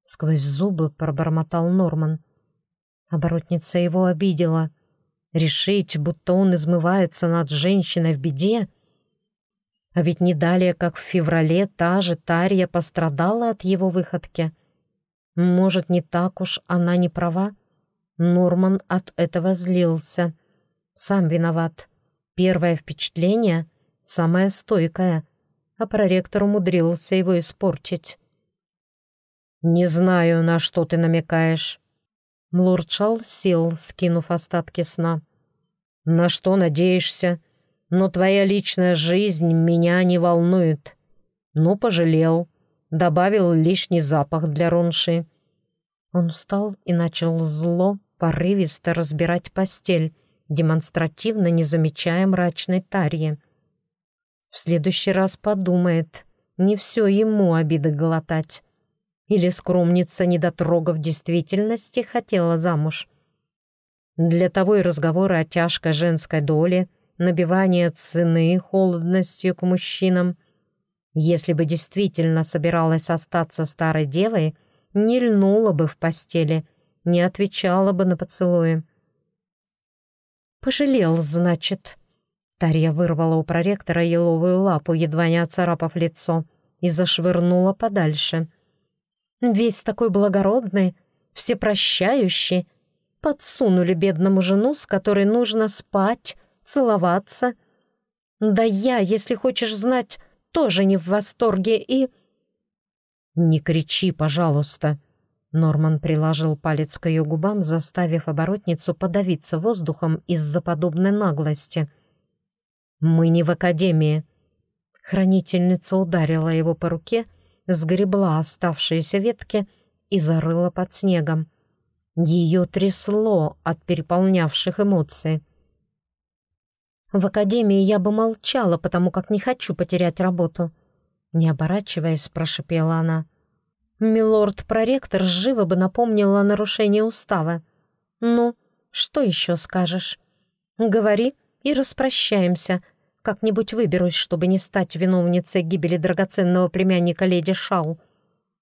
Сквозь зубы пробормотал Норман. Оборотница его обидела. Решить, будто он измывается над женщиной в беде? А ведь не далее, как в феврале, та же Тарья пострадала от его выходки. Может, не так уж она не права? Норман от этого злился. Сам виноват. Первое впечатление — самое стойкое — а проректор умудрился его испортить. «Не знаю, на что ты намекаешь». Млурчал сел, скинув остатки сна. «На что надеешься? Но твоя личная жизнь меня не волнует. Ну, пожалел. Добавил лишний запах для Ронши». Он встал и начал зло, порывисто разбирать постель, демонстративно не замечая мрачной Тарьи. В следующий раз подумает, не все ему обиды глотать. Или скромница недотрога в действительности хотела замуж. Для того и разговоры о тяжкой женской доле, набивание цены холодностью к мужчинам. Если бы действительно собиралась остаться старой девой, не льнула бы в постели, не отвечала бы на поцелуи. «Пожалел, значит», Тарья вырвала у проректора еловую лапу, едва не оцарапав лицо, и зашвырнула подальше. Весь такой благородный, всепрощающий, подсунули бедному жену, с которой нужно спать, целоваться. Да я, если хочешь знать, тоже не в восторге и... «Не кричи, пожалуйста», Норман приложил палец к ее губам, заставив оборотницу подавиться воздухом из-за подобной наглости — «Мы не в академии». Хранительница ударила его по руке, сгребла оставшиеся ветки и зарыла под снегом. Ее трясло от переполнявших эмоций. «В академии я бы молчала, потому как не хочу потерять работу», не оборачиваясь, прошипела она. «Милорд-проректор живо бы напомнил о нарушении устава. Ну, что еще скажешь? Говори и распрощаемся, как-нибудь выберусь, чтобы не стать виновницей гибели драгоценного племянника леди Шау.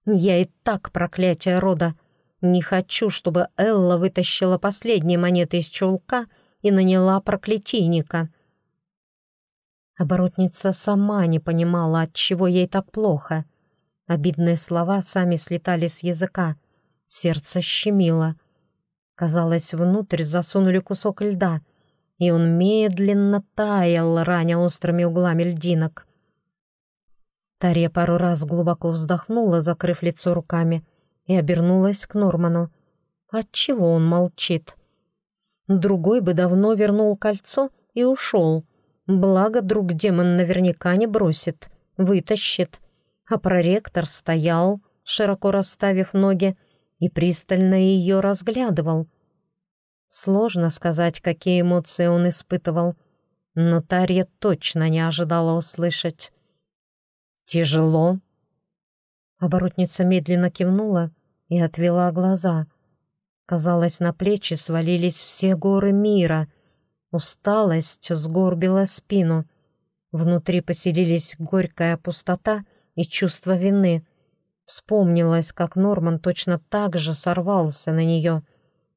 Я и так проклятие рода. Не хочу, чтобы Элла вытащила последние монеты из чулка и наняла проклятийника. Оборотница сама не понимала, от чего ей так плохо. Обидные слова сами слетали с языка. Сердце щемило. Казалось, внутрь засунули кусок льда — и он медленно таял, раня острыми углами льдинок. Тария пару раз глубоко вздохнула, закрыв лицо руками, и обернулась к Норману. Отчего он молчит? Другой бы давно вернул кольцо и ушел. Благо, друг демон наверняка не бросит, вытащит. А проректор стоял, широко расставив ноги, и пристально ее разглядывал. Сложно сказать, какие эмоции он испытывал, но Тарья точно не ожидала услышать. «Тяжело?» Оборотница медленно кивнула и отвела глаза. Казалось, на плечи свалились все горы мира. Усталость сгорбила спину. Внутри поселились горькая пустота и чувство вины. Вспомнилось, как Норман точно так же сорвался на нее,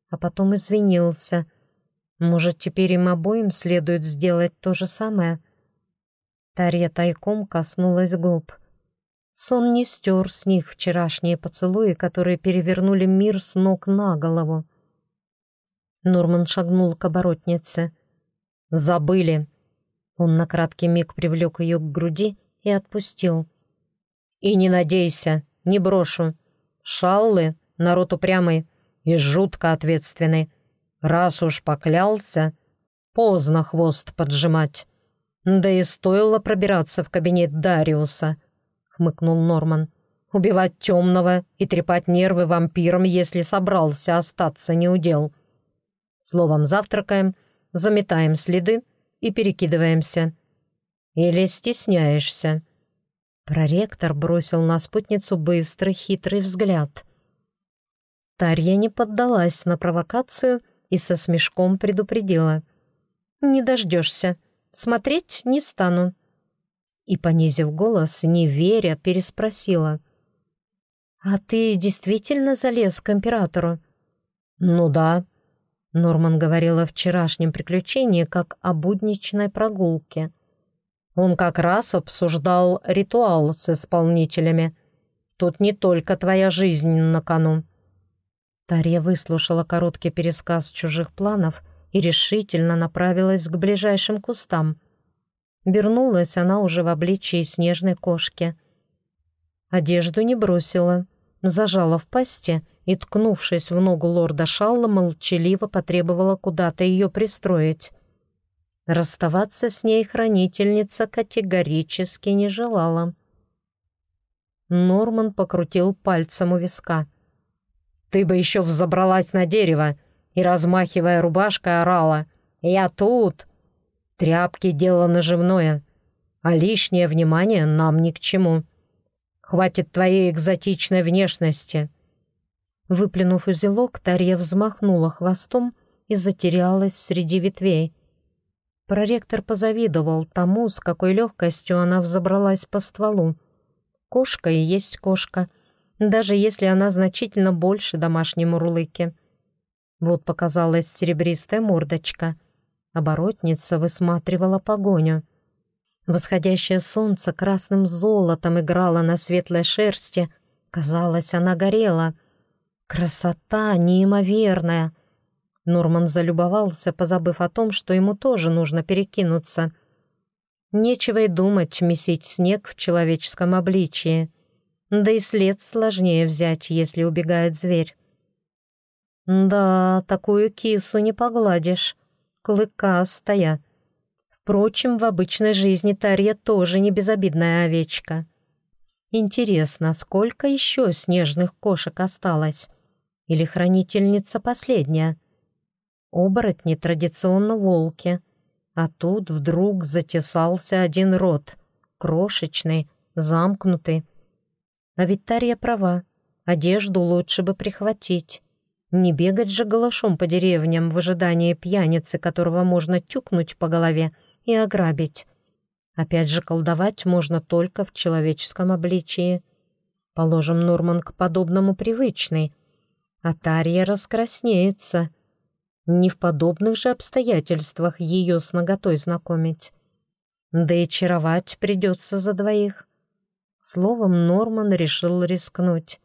а потом извинился. Может, теперь им обоим следует сделать то же самое? Тарья тайком коснулась губ. Сон не стер с них вчерашние поцелуи, которые перевернули мир с ног на голову. Норман шагнул к оборотнице. «Забыли!» Он на краткий миг привлек ее к груди и отпустил. «И не надейся, не брошу. Шаллы — народ упрямый и жутко ответственный. Раз уж поклялся, поздно хвост поджимать. Да и стоило пробираться в кабинет Дариуса», — хмыкнул Норман. «Убивать темного и трепать нервы вампирам, если собрался остаться неудел. Словом, завтракаем, заметаем следы и перекидываемся. Или стесняешься?» Проректор бросил на спутницу быстрый, хитрый взгляд. Тарья не поддалась на провокацию и со смешком предупредила. «Не дождешься. Смотреть не стану». И, понизив голос, не веря, переспросила. «А ты действительно залез к императору?» «Ну да», — Норман говорил о вчерашнем приключении как о будничной прогулке. Он как раз обсуждал ритуал с исполнителями. Тут не только твоя жизнь на кону». Тарья выслушала короткий пересказ чужих планов и решительно направилась к ближайшим кустам. Вернулась она уже в обличии снежной кошки. Одежду не бросила, зажала в пасти и, ткнувшись в ногу лорда Шалла, молчаливо потребовала куда-то ее пристроить. Расставаться с ней хранительница категорически не желала. Норман покрутил пальцем у виска. «Ты бы еще взобралась на дерево и, размахивая рубашкой, орала. «Я тут!» Тряпки — дело наживное, а лишнее внимание нам ни к чему. Хватит твоей экзотичной внешности. Выплюнув узелок, Тарья взмахнула хвостом и затерялась среди ветвей. Проректор позавидовал тому, с какой легкостью она взобралась по стволу. Кошка и есть кошка, даже если она значительно больше домашней мурлыки. Вот показалась серебристая мордочка. Оборотница высматривала погоню. Восходящее солнце красным золотом играло на светлой шерсти. Казалось, она горела. Красота неимоверная — Норман залюбовался, позабыв о том, что ему тоже нужно перекинуться. Нечего и думать месить снег в человеческом обличии. Да и след сложнее взять, если убегает зверь. Да, такую кису не погладишь. Клыкастая. Впрочем, в обычной жизни Тарья тоже не безобидная овечка. Интересно, сколько еще снежных кошек осталось? Или хранительница последняя? Оборотни традиционно волки, а тут вдруг затесался один род, крошечный, замкнутый. А ведь Тарья права, одежду лучше бы прихватить. Не бегать же голышом по деревням в ожидании пьяницы, которого можно тюкнуть по голове и ограбить. Опять же, колдовать можно только в человеческом обличии. Положим, Норман к подобному привычный. А Тарья раскраснеется — не в подобных же обстоятельствах ее с наготой знакомить. Да и чаровать придется за двоих. Словом, Норман решил рискнуть.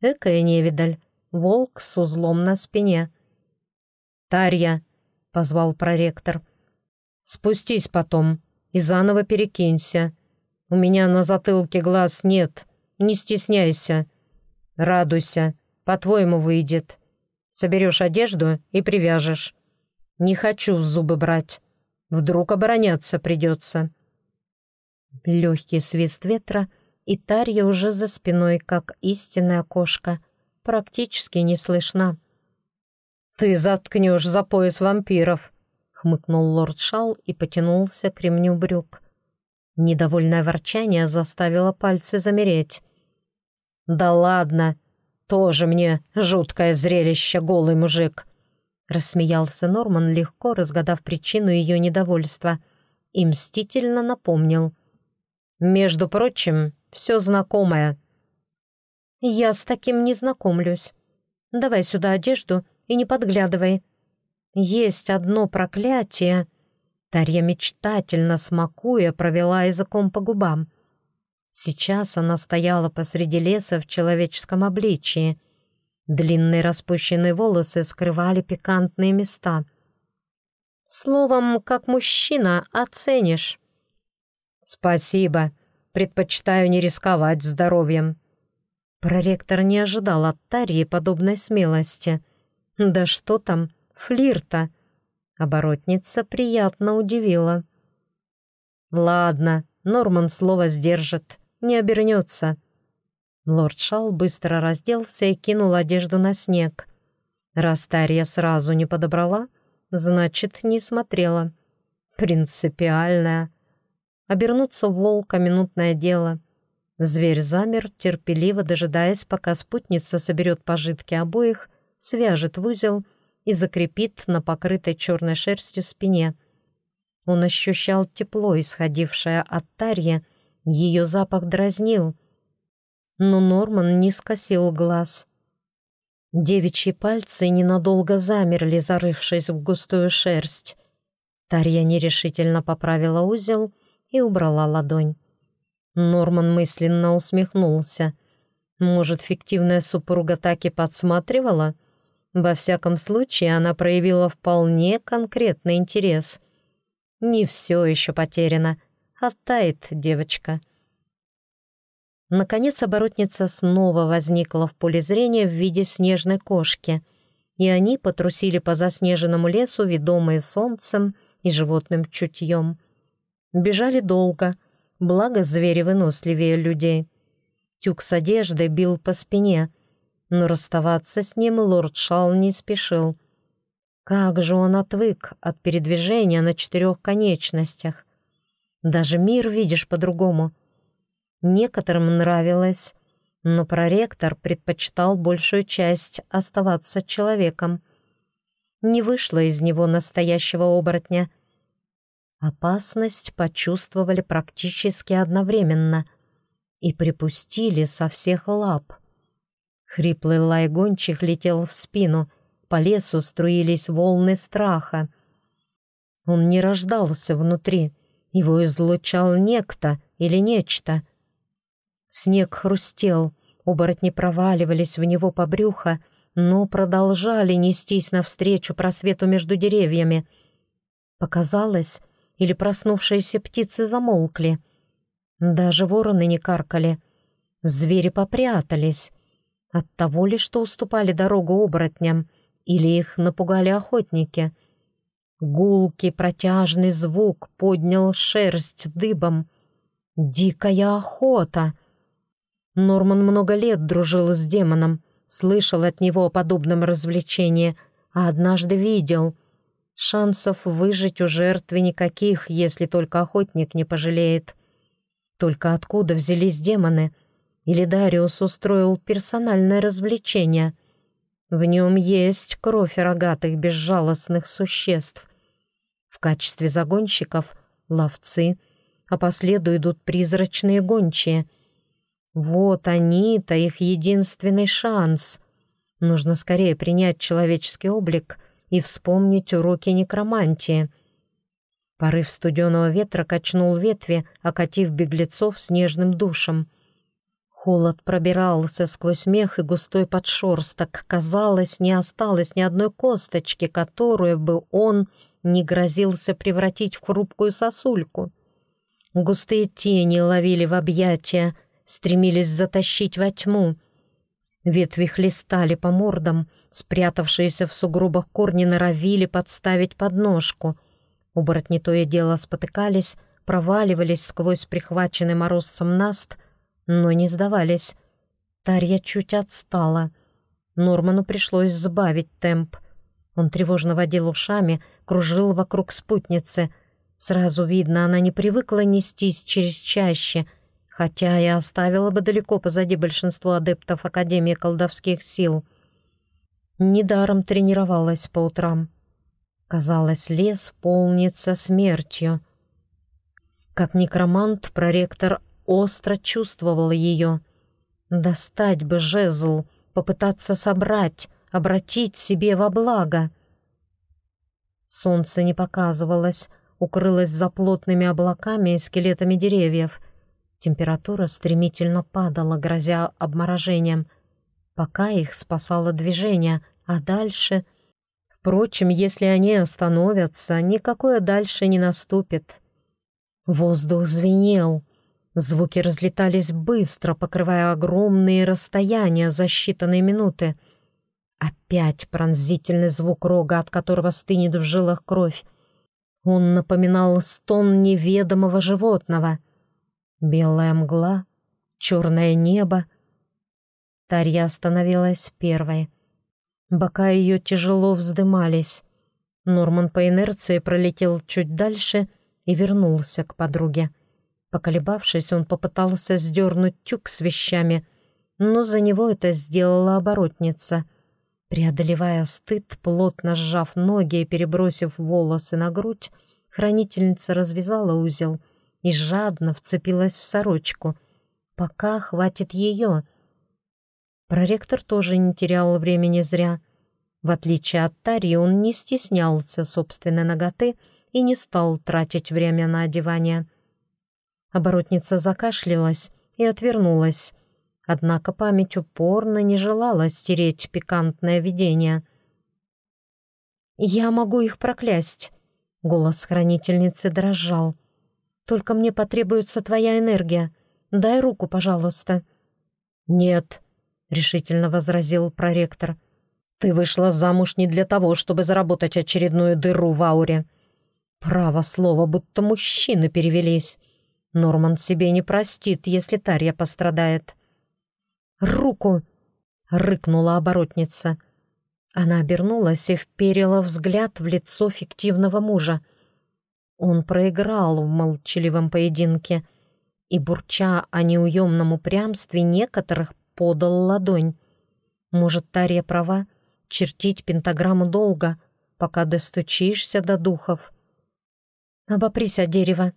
Экая невидаль, волк с узлом на спине. «Тарья!» — позвал проректор. «Спустись потом и заново перекинься. У меня на затылке глаз нет, не стесняйся. Радуйся, по-твоему выйдет». Соберешь одежду и привяжешь. Не хочу в зубы брать. Вдруг обороняться придется. Легкий свист ветра, и Тарья уже за спиной, как истинная кошка, практически не слышна. «Ты заткнешь за пояс вампиров», — хмыкнул лорд Шал и потянулся к ремню брюк. Недовольное ворчание заставило пальцы замереть. «Да ладно, тоже мне жуткое зрелище, голый мужик», — рассмеялся Норман, легко разгадав причину ее недовольства, и мстительно напомнил. «Между прочим, все знакомое». «Я с таким не знакомлюсь. Давай сюда одежду и не подглядывай. Есть одно проклятие». Тарья мечтательно смакуя провела языком по губам. Сейчас она стояла посреди леса в человеческом обличии. Длинные распущенные волосы скрывали пикантные места. «Словом, как мужчина, оценишь». «Спасибо. Предпочитаю не рисковать здоровьем». Проректор не ожидал от Тарьи подобной смелости. «Да что там, флирта!» Оборотница приятно удивила. «Ладно, Норман слово сдержит не обернется». Лорд Шал быстро разделся и кинул одежду на снег. Раз Тарья сразу не подобрала, значит, не смотрела. Принципиальная. Обернуться волка — минутное дело. Зверь замер, терпеливо дожидаясь, пока спутница соберет пожитки обоих, свяжет в узел и закрепит на покрытой черной шерстью спине. Он ощущал тепло, исходившее от Тарьи, ее запах дразнил, но Норман не скосил глаз. Девичьи пальцы ненадолго замерли, зарывшись в густую шерсть. Тарья нерешительно поправила узел и убрала ладонь. Норман мысленно усмехнулся. Может, фиктивная супруга так и подсматривала? Во всяком случае, она проявила вполне конкретный интерес. Не все еще потеряно. Оттает девочка. Наконец оборотница снова возникла в поле зрения в виде снежной кошки, и они потрусили по заснеженному лесу, ведомые солнцем и животным чутьем. Бежали долго, благо звери выносливее людей. Тюк с одеждой бил по спине, но расставаться с ним лорд Шал не спешил. Как же он отвык от передвижения на четырех конечностях. Даже мир видишь по-другому. Некоторым нравилось, но проректор предпочитал большую часть оставаться человеком. Не вышло из него настоящего оборотня. Опасность почувствовали практически одновременно и припустили со всех лап. Хриплый лай гончих летел в спину, по лесу струились волны страха. Он не рождался внутри — его излучал некто или нечто. Снег хрустел, оборотни проваливались в него по брюхо, но продолжали нестись навстречу просвету между деревьями. Показалось, или проснувшиеся птицы замолкли. Даже вороны не каркали. Звери попрятались. От того ли, что уступали дорогу оборотням, или их напугали охотники — Гулкий протяжный звук поднял шерсть дыбом. Дикая охота! Норман много лет дружил с демоном, слышал от него о подобном развлечении, а однажды видел. Шансов выжить у жертвы никаких, если только охотник не пожалеет. Только откуда взялись демоны? Или Дариус устроил персональное развлечение — в нем есть кровь рогатых безжалостных существ. В качестве загонщиков — ловцы, а по следу идут призрачные гончие. Вот они-то их единственный шанс. Нужно скорее принять человеческий облик и вспомнить уроки некромантии. Порыв студеного ветра качнул ветви, окатив беглецов снежным душем — Холод пробирался сквозь мех и густой подшерсток. Казалось, не осталось ни одной косточки, которую бы он не грозился превратить в хрупкую сосульку. Густые тени ловили в объятия, стремились затащить во тьму. Ветви хлестали по мордам, спрятавшиеся в сугробах корни норовили подставить подножку. Оборотни то и дело спотыкались, проваливались сквозь прихваченный морозцем наст, но не сдавались. Тарья чуть отстала. Норману пришлось сбавить темп. Он тревожно водил ушами, кружил вокруг спутницы. Сразу видно, она не привыкла нестись через чаще — хотя и оставила бы далеко позади большинство адептов Академии колдовских сил. Недаром тренировалась по утрам. Казалось, лес полнится смертью. Как некромант, проректор остро чувствовал ее. Достать бы жезл, попытаться собрать, обратить себе во благо. Солнце не показывалось, укрылось за плотными облаками и скелетами деревьев — Температура стремительно падала, грозя обморожением, пока их спасало движение, а дальше... Впрочем, если они остановятся, никакое дальше не наступит. Воздух звенел, звуки разлетались быстро, покрывая огромные расстояния за считанные минуты. Опять пронзительный звук рога, от которого стынет в жилах кровь. Он напоминал стон неведомого животного — Белая мгла, черное небо. Тарья остановилась первой. Бока ее тяжело вздымались. Норман по инерции пролетел чуть дальше и вернулся к подруге. Поколебавшись, он попытался сдернуть тюк с вещами, но за него это сделала оборотница. Преодолевая стыд, плотно сжав ноги и перебросив волосы на грудь, хранительница развязала узел — и жадно вцепилась в сорочку. Пока хватит ее. Проректор тоже не терял времени зря. В отличие от Тари, он не стеснялся собственной ноготы и не стал тратить время на одевание. Оборотница закашлялась и отвернулась, однако память упорно не желала стереть пикантное видение. «Я могу их проклясть», — голос хранительницы дрожал. Только мне потребуется твоя энергия. Дай руку, пожалуйста». «Нет», — решительно возразил проректор. «Ты вышла замуж не для того, чтобы заработать очередную дыру в ауре. Право слово, будто мужчины перевелись. Норман себе не простит, если Тарья пострадает». «Руку!» — рыкнула оборотница. Она обернулась и вперила взгляд в лицо фиктивного мужа — он проиграл в молчаливом поединке и, бурча о неуемном упрямстве некоторых, подал ладонь. Может, Тарья права, чертить пентаграмму долго, пока достучишься до духов. Обопрись о дерево.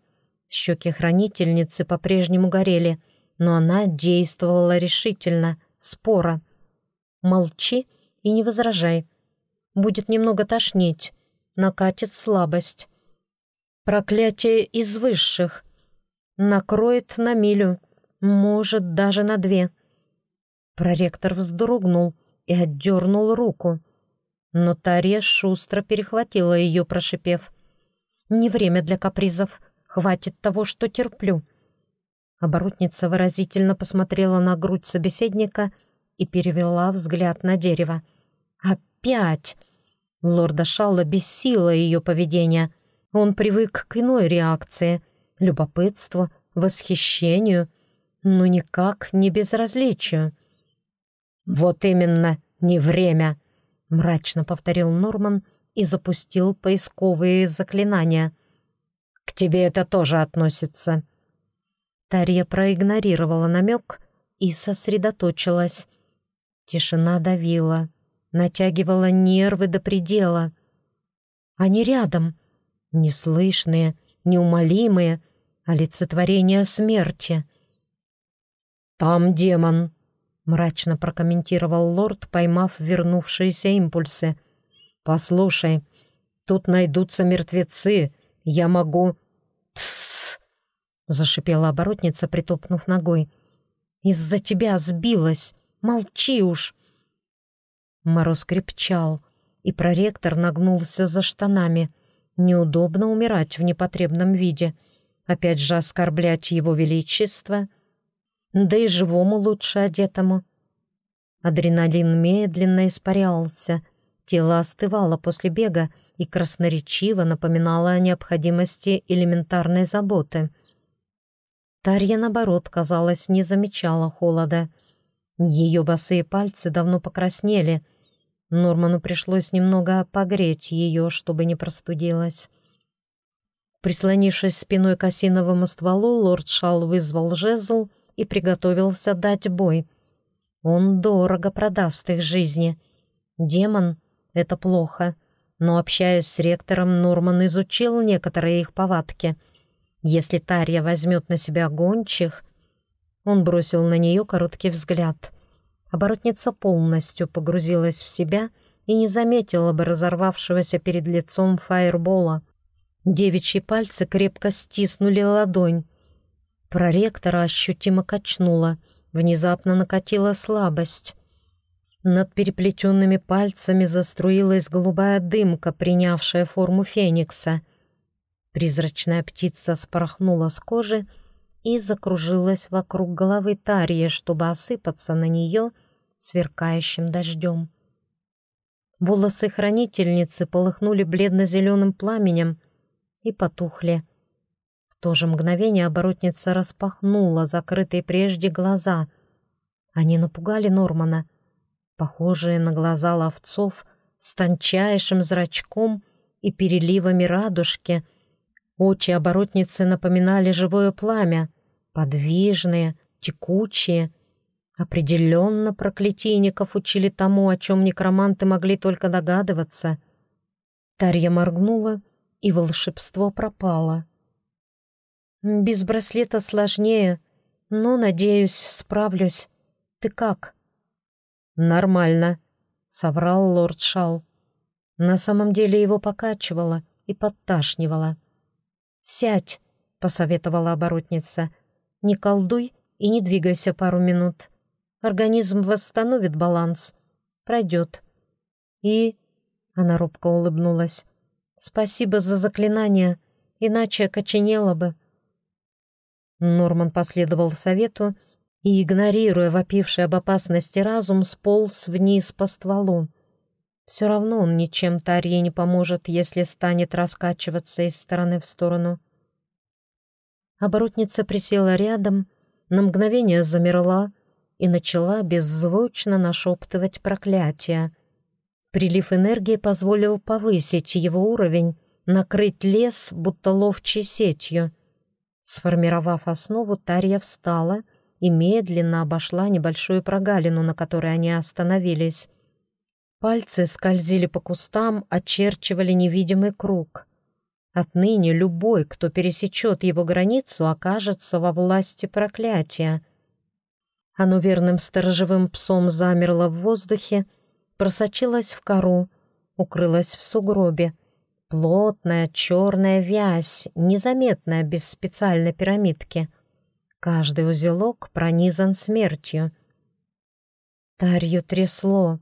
Щеки хранительницы по-прежнему горели, но она действовала решительно, спора. Молчи и не возражай. Будет немного тошнить, накатит слабость. Проклятие из высших. Накроет на милю, может, даже на две. Проректор вздрогнул и отдернул руку. Но Тария шустро перехватила ее, прошипев. «Не время для капризов. Хватит того, что терплю». Оборотница выразительно посмотрела на грудь собеседника и перевела взгляд на дерево. «Опять!» Лорда Шалла бессила ее поведение — он привык к иной реакции — любопытству, восхищению, но никак не безразличию. «Вот именно, не время!» — мрачно повторил Норман и запустил поисковые заклинания. «К тебе это тоже относится». Тарья проигнорировала намек и сосредоточилась. Тишина давила, натягивала нервы до предела. «Они рядом!» неслышные, неумолимые, олицетворение смерти. «Там демон», — мрачно прокомментировал лорд, поймав вернувшиеся импульсы. «Послушай, тут найдутся мертвецы, я могу...» «Тссс!» — зашипела оборотница, притопнув ногой. «Из-за тебя сбилась! Молчи уж!» Мороз крепчал, и проректор нагнулся за штанами — Неудобно умирать в непотребном виде. Опять же оскорблять его величество. Да и живому лучше одетому. Адреналин медленно испарялся, тело остывало после бега и красноречиво напоминало о необходимости элементарной заботы. Тарья, наоборот, казалось, не замечала холода. Ее босые пальцы давно покраснели. Норману пришлось немного погреть ее, чтобы не простудилась. Прислонившись спиной к осиновому стволу, лорд Шал вызвал жезл и приготовился дать бой. Он дорого продаст их жизни. Демон — это плохо, но, общаясь с ректором, Норман изучил некоторые их повадки. Если Тарья возьмет на себя гончих, он бросил на нее короткий взгляд. Оборотница полностью погрузилась в себя и не заметила бы разорвавшегося перед лицом фаербола — Девичьи пальцы крепко стиснули ладонь. Проректора ощутимо качнуло. Внезапно накатила слабость. Над переплетенными пальцами заструилась голубая дымка, принявшая форму феникса. Призрачная птица спорохнула с кожи и закружилась вокруг головы Тарьи, чтобы осыпаться на нее сверкающим дождем. Волосы хранительницы полыхнули бледно-зеленым пламенем, и потухли. В то же мгновение оборотница распахнула закрытые прежде глаза. Они напугали Нормана, похожие на глаза ловцов с тончайшим зрачком и переливами радужки. Очи оборотницы напоминали живое пламя, подвижные, текучие. Определенно проклятийников учили тому, о чем некроманты могли только догадываться. Тарья моргнула и волшебство пропало. «Без браслета сложнее, но, надеюсь, справлюсь. Ты как?» «Нормально», — соврал лорд Шал. На самом деле его покачивало и подташнивало. «Сядь», — посоветовала оборотница. «Не колдуй и не двигайся пару минут. Организм восстановит баланс. Пройдет». «И...» — она робко улыбнулась. Спасибо за заклинание, иначе окоченела бы. Норман последовал совету и, игнорируя вопивший об опасности разум, сполз вниз по стволу. Все равно он ничем Тарье не поможет, если станет раскачиваться из стороны в сторону. Оборотница присела рядом, на мгновение замерла и начала беззвучно нашептывать проклятия. Прилив энергии позволил повысить его уровень, накрыть лес, будто ловчей сетью. Сформировав основу, Тарья встала и медленно обошла небольшую прогалину, на которой они остановились. Пальцы скользили по кустам, очерчивали невидимый круг. Отныне любой, кто пересечет его границу, окажется во власти проклятия. Оно верным сторожевым псом замерло в воздухе, просочилась в кору, укрылась в сугробе. Плотная черная вязь, незаметная без специальной пирамидки. Каждый узелок пронизан смертью. Тарью трясло.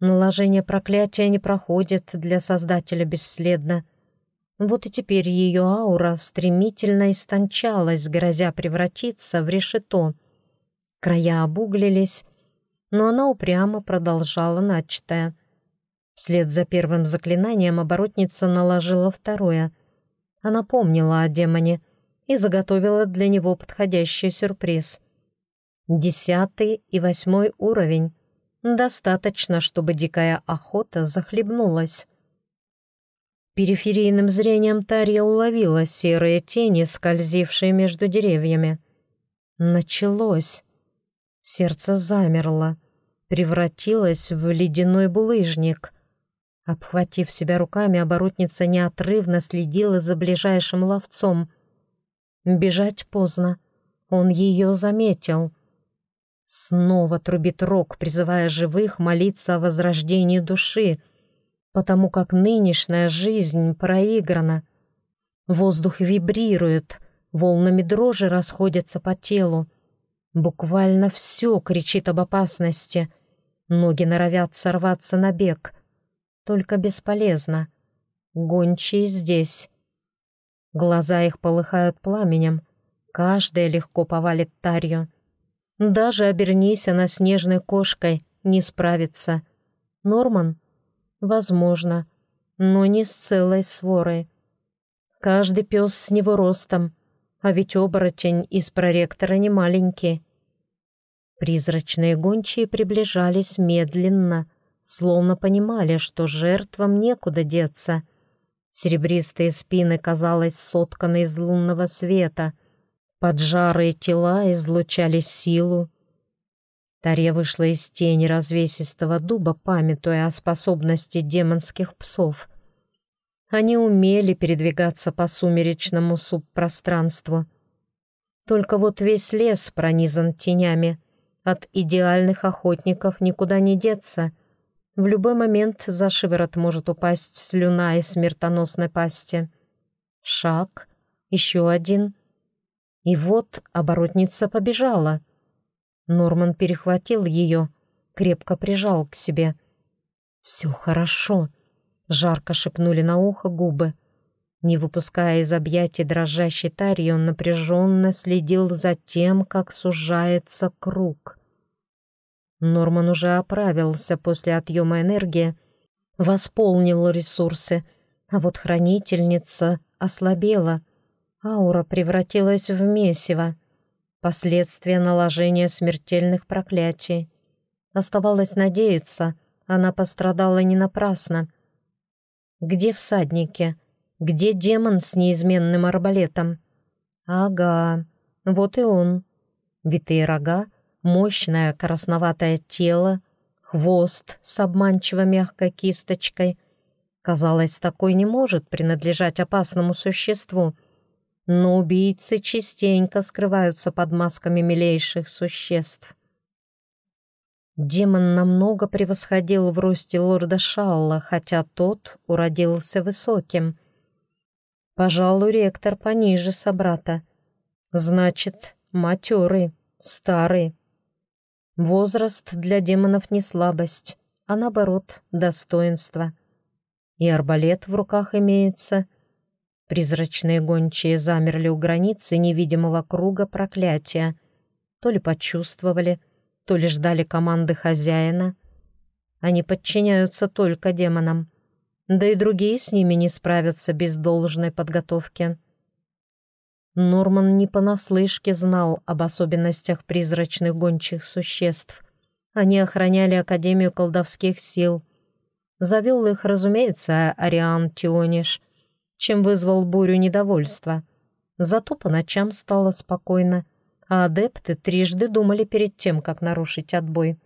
Наложение проклятия не проходит для Создателя бесследно. Вот и теперь ее аура стремительно истончалась, грозя превратиться в решето. Края обуглились, но она упрямо продолжала начатое. Вслед за первым заклинанием оборотница наложила второе. Она помнила о демоне и заготовила для него подходящий сюрприз. Десятый и восьмой уровень. Достаточно, чтобы дикая охота захлебнулась. Периферийным зрением Тарья уловила серые тени, скользившие между деревьями. Началось. Сердце замерло превратилась в ледяной булыжник. Обхватив себя руками, оборотница неотрывно следила за ближайшим ловцом. Бежать поздно. Он ее заметил. Снова трубит рог, призывая живых молиться о возрождении души, потому как нынешняя жизнь проиграна. Воздух вибрирует, волнами дрожи расходятся по телу. Буквально все кричит об опасности — Ноги норовят сорваться на бег. Только бесполезно. Гончие здесь. Глаза их полыхают пламенем. Каждая легко повалит Тарью. Даже обернись она снежной кошкой, не справится. Норман? Возможно, но не с целой сворой. Каждый пес с него ростом, а ведь оборотень из проректора не маленький. Призрачные гончие приближались медленно, словно понимали, что жертвам некуда деться. Серебристые спины, казалось, сотканы из лунного света. Поджарые тела излучали силу. Тарья вышла из тени развесистого дуба, памятуя о способности демонских псов. Они умели передвигаться по сумеречному субпространству. Только вот весь лес пронизан тенями. От идеальных охотников никуда не деться — в любой момент за шиворот может упасть слюна из смертоносной пасти. Шаг, еще один. И вот оборотница побежала. Норман перехватил ее, крепко прижал к себе. «Все хорошо», — жарко шепнули на ухо губы. Не выпуская из объятий дрожащей Тарьи, он напряженно следил за тем, как сужается круг — Норман уже оправился после отъема энергии, восполнил ресурсы, а вот хранительница ослабела. Аура превратилась в месиво. Последствия наложения смертельных проклятий. Оставалось надеяться, она пострадала не напрасно. Где всадники? Где демон с неизменным арбалетом? Ага, вот и он. Витые рога, мощное красноватое тело, хвост с обманчиво мягкой кисточкой. Казалось, такой не может принадлежать опасному существу. Но убийцы частенько скрываются под масками милейших существ. Демон намного превосходил в росте лорда Шалла, хотя тот уродился высоким. Пожалуй, ректор пониже собрата. Значит, матерый, старый. Возраст для демонов не слабость, а наоборот, достоинство. И арбалет в руках имеется. Призрачные гончие замерли у границы невидимого круга проклятия. То ли почувствовали, то ли ждали команды хозяина. Они подчиняются только демонам. Да и другие с ними не справятся без должной подготовки. Норман не понаслышке знал об особенностях призрачных гончих существ. Они охраняли Академию колдовских сил. Завел их, разумеется, Ариан Тиониш, чем вызвал бурю недовольства. Зато по ночам стало спокойно, а адепты трижды думали перед тем, как нарушить отбой.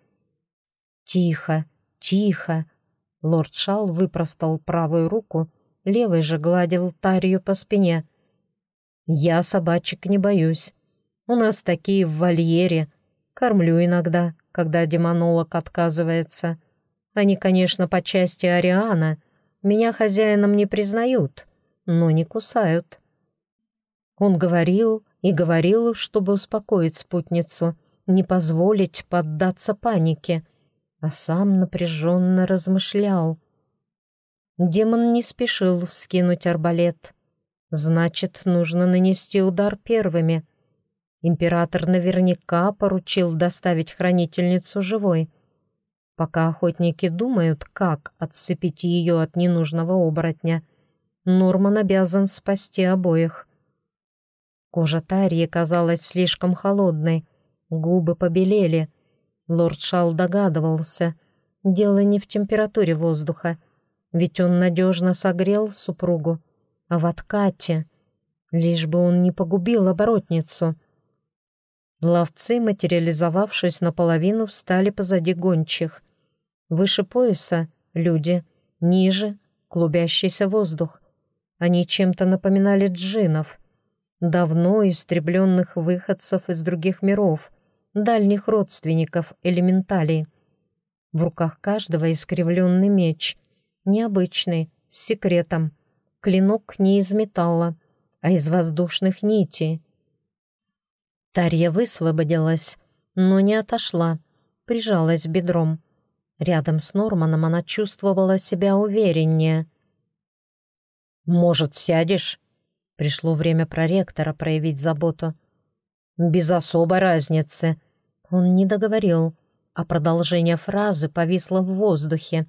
«Тихо, тихо!» Лорд Шал выпростал правую руку, левой же гладил Тарью по спине — я собачек не боюсь. У нас такие в вольере. Кормлю иногда, когда демонолог отказывается. Они, конечно, по части Ариана. Меня хозяином не признают, но не кусают. Он говорил и говорил, чтобы успокоить спутницу, не позволить поддаться панике, а сам напряженно размышлял. Демон не спешил вскинуть арбалет. Значит, нужно нанести удар первыми. Император наверняка поручил доставить хранительницу живой. Пока охотники думают, как отцепить ее от ненужного оборотня, Норман обязан спасти обоих. Кожа Тарьи казалась слишком холодной, губы побелели. Лорд Шал догадывался, дело не в температуре воздуха, ведь он надежно согрел супругу в откате, лишь бы он не погубил оборотницу. Ловцы, материализовавшись наполовину, встали позади гончих. Выше пояса — люди, ниже — клубящийся воздух. Они чем-то напоминали джинов, давно истребленных выходцев из других миров, дальних родственников элементалей. В руках каждого искривленный меч, необычный, с секретом — клинок не из металла, а из воздушных нитей. Тарья высвободилась, но не отошла, прижалась бедром. Рядом с Норманом она чувствовала себя увереннее. «Может, сядешь?» Пришло время проректора проявить заботу. «Без особой разницы». Он не договорил. а продолжение фразы повисло в воздухе.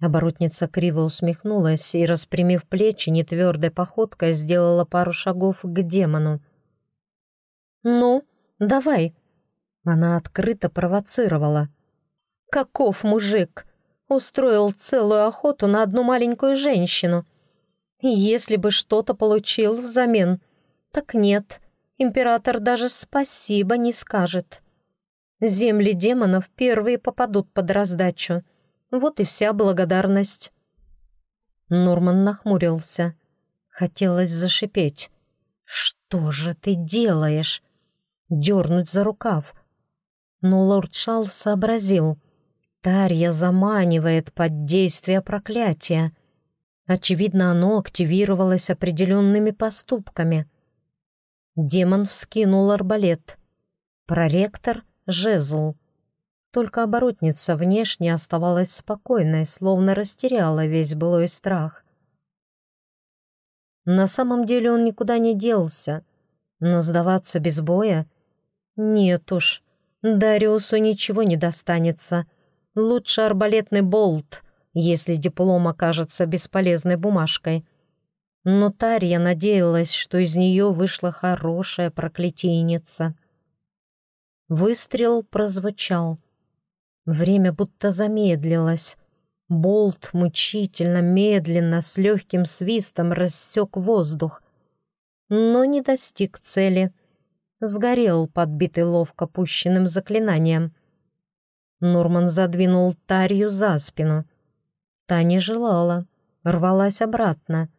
Оборотница криво усмехнулась и, распрямив плечи, нетвердой походкой сделала пару шагов к демону. «Ну, давай!» Она открыто провоцировала. «Каков мужик! Устроил целую охоту на одну маленькую женщину. Если бы что-то получил взамен, так нет, император даже спасибо не скажет. Земли демонов первые попадут под раздачу. Вот и вся благодарность». Норман нахмурился. Хотелось зашипеть. «Что же ты делаешь?» Дернуть за рукав. Но лорд Шал сообразил. Тарья заманивает под действие проклятия. Очевидно, оно активировалось определенными поступками. Демон вскинул арбалет. Проректор — жезл. Только оборотница внешне оставалась спокойной, словно растеряла весь былой страх. На самом деле он никуда не делся, но сдаваться без боя — нет уж, Дариусу ничего не достанется. Лучше арбалетный болт, если диплом окажется бесполезной бумажкой. Но Тарья надеялась, что из нее вышла хорошая проклятийница. Выстрел прозвучал. Время будто замедлилось. Болт мучительно, медленно, с легким свистом рассек воздух, но не достиг цели — сгорел, подбитый ловко пущенным заклинанием. Норман задвинул Тарью за спину. Та не желала, рвалась обратно,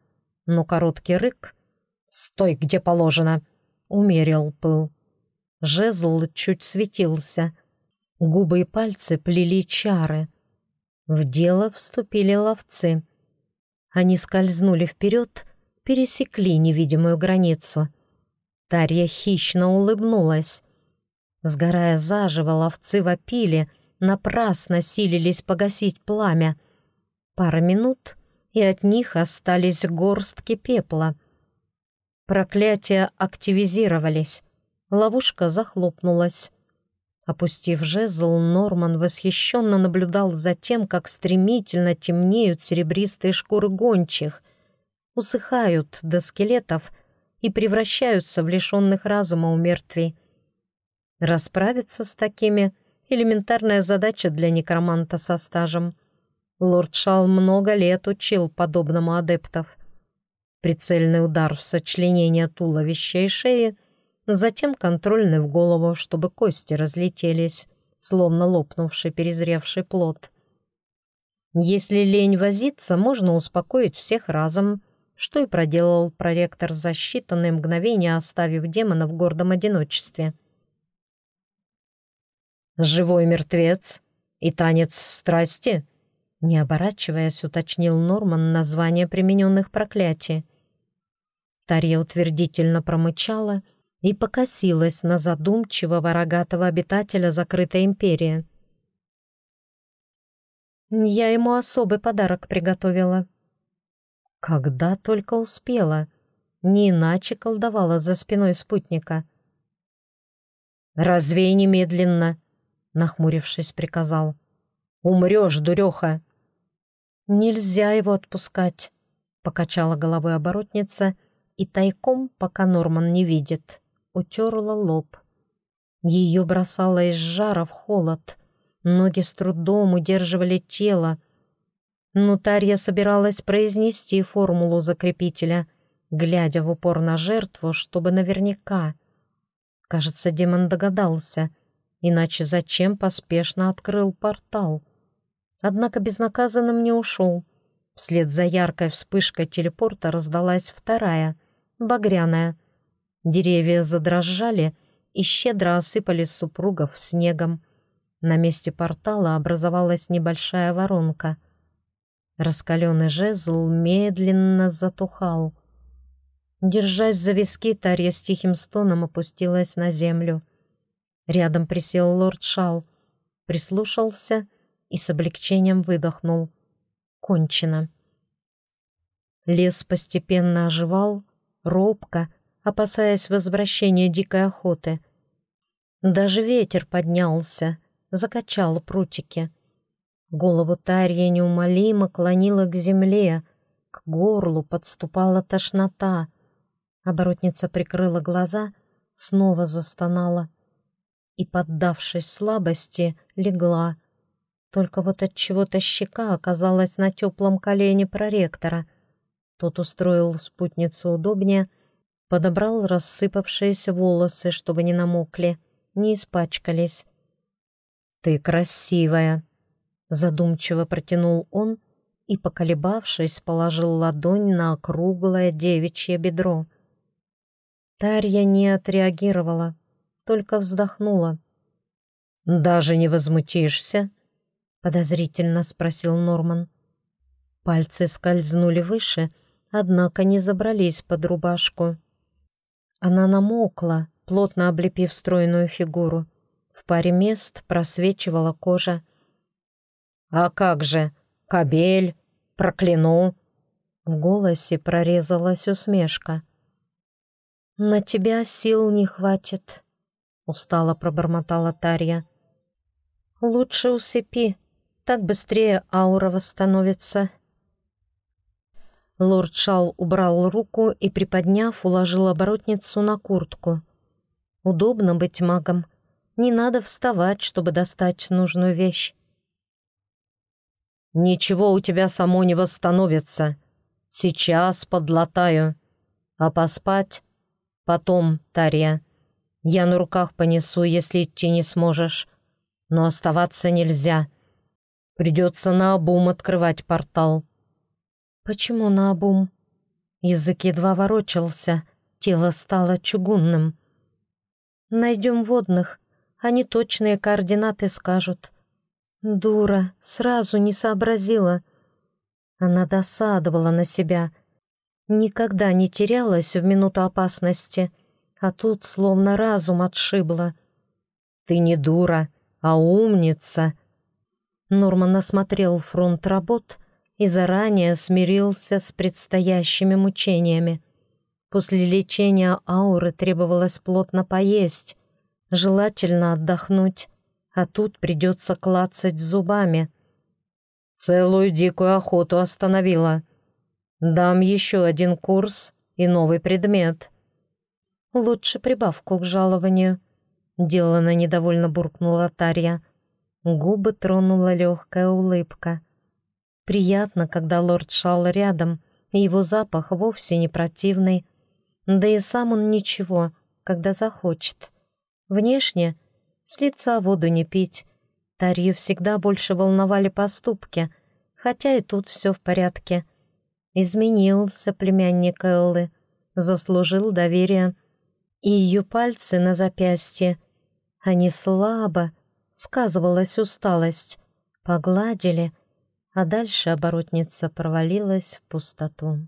но короткий рык «Стой, где положено!» умерил пыл. Жезл чуть светился. Губы и пальцы плели чары. В дело вступили ловцы. Они скользнули вперед, пересекли невидимую границу — Тарья хищно улыбнулась. Сгорая заживо, ловцы вопили, напрасно силились погасить пламя. Пара минут, и от них остались горстки пепла. Проклятия активизировались. Ловушка захлопнулась. Опустив жезл, Норман восхищенно наблюдал за тем, как стремительно темнеют серебристые шкуры гончих, усыхают до скелетов и превращаются в лишенных разума у мертвей. Расправиться с такими — элементарная задача для некроманта со стажем. Лорд Шал много лет учил подобному адептов. Прицельный удар в сочленение туловища и шеи, затем контрольный в голову, чтобы кости разлетелись, словно лопнувший перезревший плод. Если лень возиться, можно успокоить всех разом — что и проделал проректор за считанные мгновения, оставив демона в гордом одиночестве. «Живой мертвец и танец страсти?» Не оборачиваясь, уточнил Норман название примененных проклятий. Тарья утвердительно промычала и покосилась на задумчивого рогатого обитателя закрытой империи. «Я ему особый подарок приготовила», когда только успела, не иначе колдовала за спиной спутника. «Развей немедленно!» — нахмурившись, приказал. «Умрешь, дуреха!» «Нельзя его отпускать», — покачала головой оборотница и тайком, пока Норман не видит, утерла лоб. Ее бросало из жара в холод, ноги с трудом удерживали тело, но Тарья собиралась произнести формулу закрепителя, глядя в упор на жертву, чтобы наверняка. Кажется, демон догадался, иначе зачем поспешно открыл портал. Однако безнаказанным не ушел. Вслед за яркой вспышкой телепорта раздалась вторая, багряная. Деревья задрожали и щедро осыпали супругов снегом. На месте портала образовалась небольшая воронка — Раскаленный жезл медленно затухал. Держась за виски, Тарья с тихим стоном опустилась на землю. Рядом присел лорд Шал, прислушался и с облегчением выдохнул. Кончено. Лес постепенно оживал, робко, опасаясь возвращения дикой охоты. Даже ветер поднялся, закачал прутики. Голову Тарья неумолимо клонила к земле, к горлу подступала тошнота. Оборотница прикрыла глаза, снова застонала и, поддавшись слабости, легла. Только вот от чего-то щека оказалась на теплом колене проректора. Тот устроил спутницу удобнее, подобрал рассыпавшиеся волосы, чтобы не намокли, не испачкались. «Ты красивая!» — задумчиво протянул он и, поколебавшись, положил ладонь на округлое девичье бедро. Тарья не отреагировала, только вздохнула. «Даже не возмутишься?» — подозрительно спросил Норман. Пальцы скользнули выше, однако не забрались под рубашку. Она намокла, плотно облепив стройную фигуру. В паре мест просвечивала кожа. «А как же? Кобель? Прокляну!» В голосе прорезалась усмешка. «На тебя сил не хватит», устало пробормотала Тарья. «Лучше усыпи, так быстрее аура восстановится». Лорд Шал убрал руку и, приподняв, уложил оборотницу на куртку. «Удобно быть магом. Не надо вставать, чтобы достать нужную вещь». «Ничего у тебя само не восстановится. Сейчас подлатаю. А поспать? Потом, Тарья». Я на руках понесу, если идти не сможешь. Но оставаться нельзя. Придется наобум открывать портал». «Почему наобум?» Язык едва ворочался, тело стало чугунным. «Найдем водных, они точные координаты скажут». «Дура, сразу не сообразила». Она досадовала на себя. Никогда не терялась в минуту опасности — а тут словно разум отшибло. «Ты не дура, а умница!» Норман осмотрел фронт работ и заранее смирился с предстоящими мучениями. После лечения ауры требовалось плотно поесть, желательно отдохнуть, а тут придется клацать зубами. Целую дикую охоту остановила. Дам еще один курс и новый предмет. Лучше прибавку к жалованию. Делано недовольно буркнула Тарья. Губы тронула легкая улыбка. Приятно, когда лорд шал рядом, и его запах вовсе не противный. Да и сам он ничего, когда захочет. Внешне с лица воду не пить. Тарью всегда больше волновали поступки, хотя и тут все в порядке. Изменился племянник Эллы, заслужил доверие — и ее пальцы на запястье. Они слабо, сказывалась усталость, погладили, а дальше оборотница провалилась в пустоту.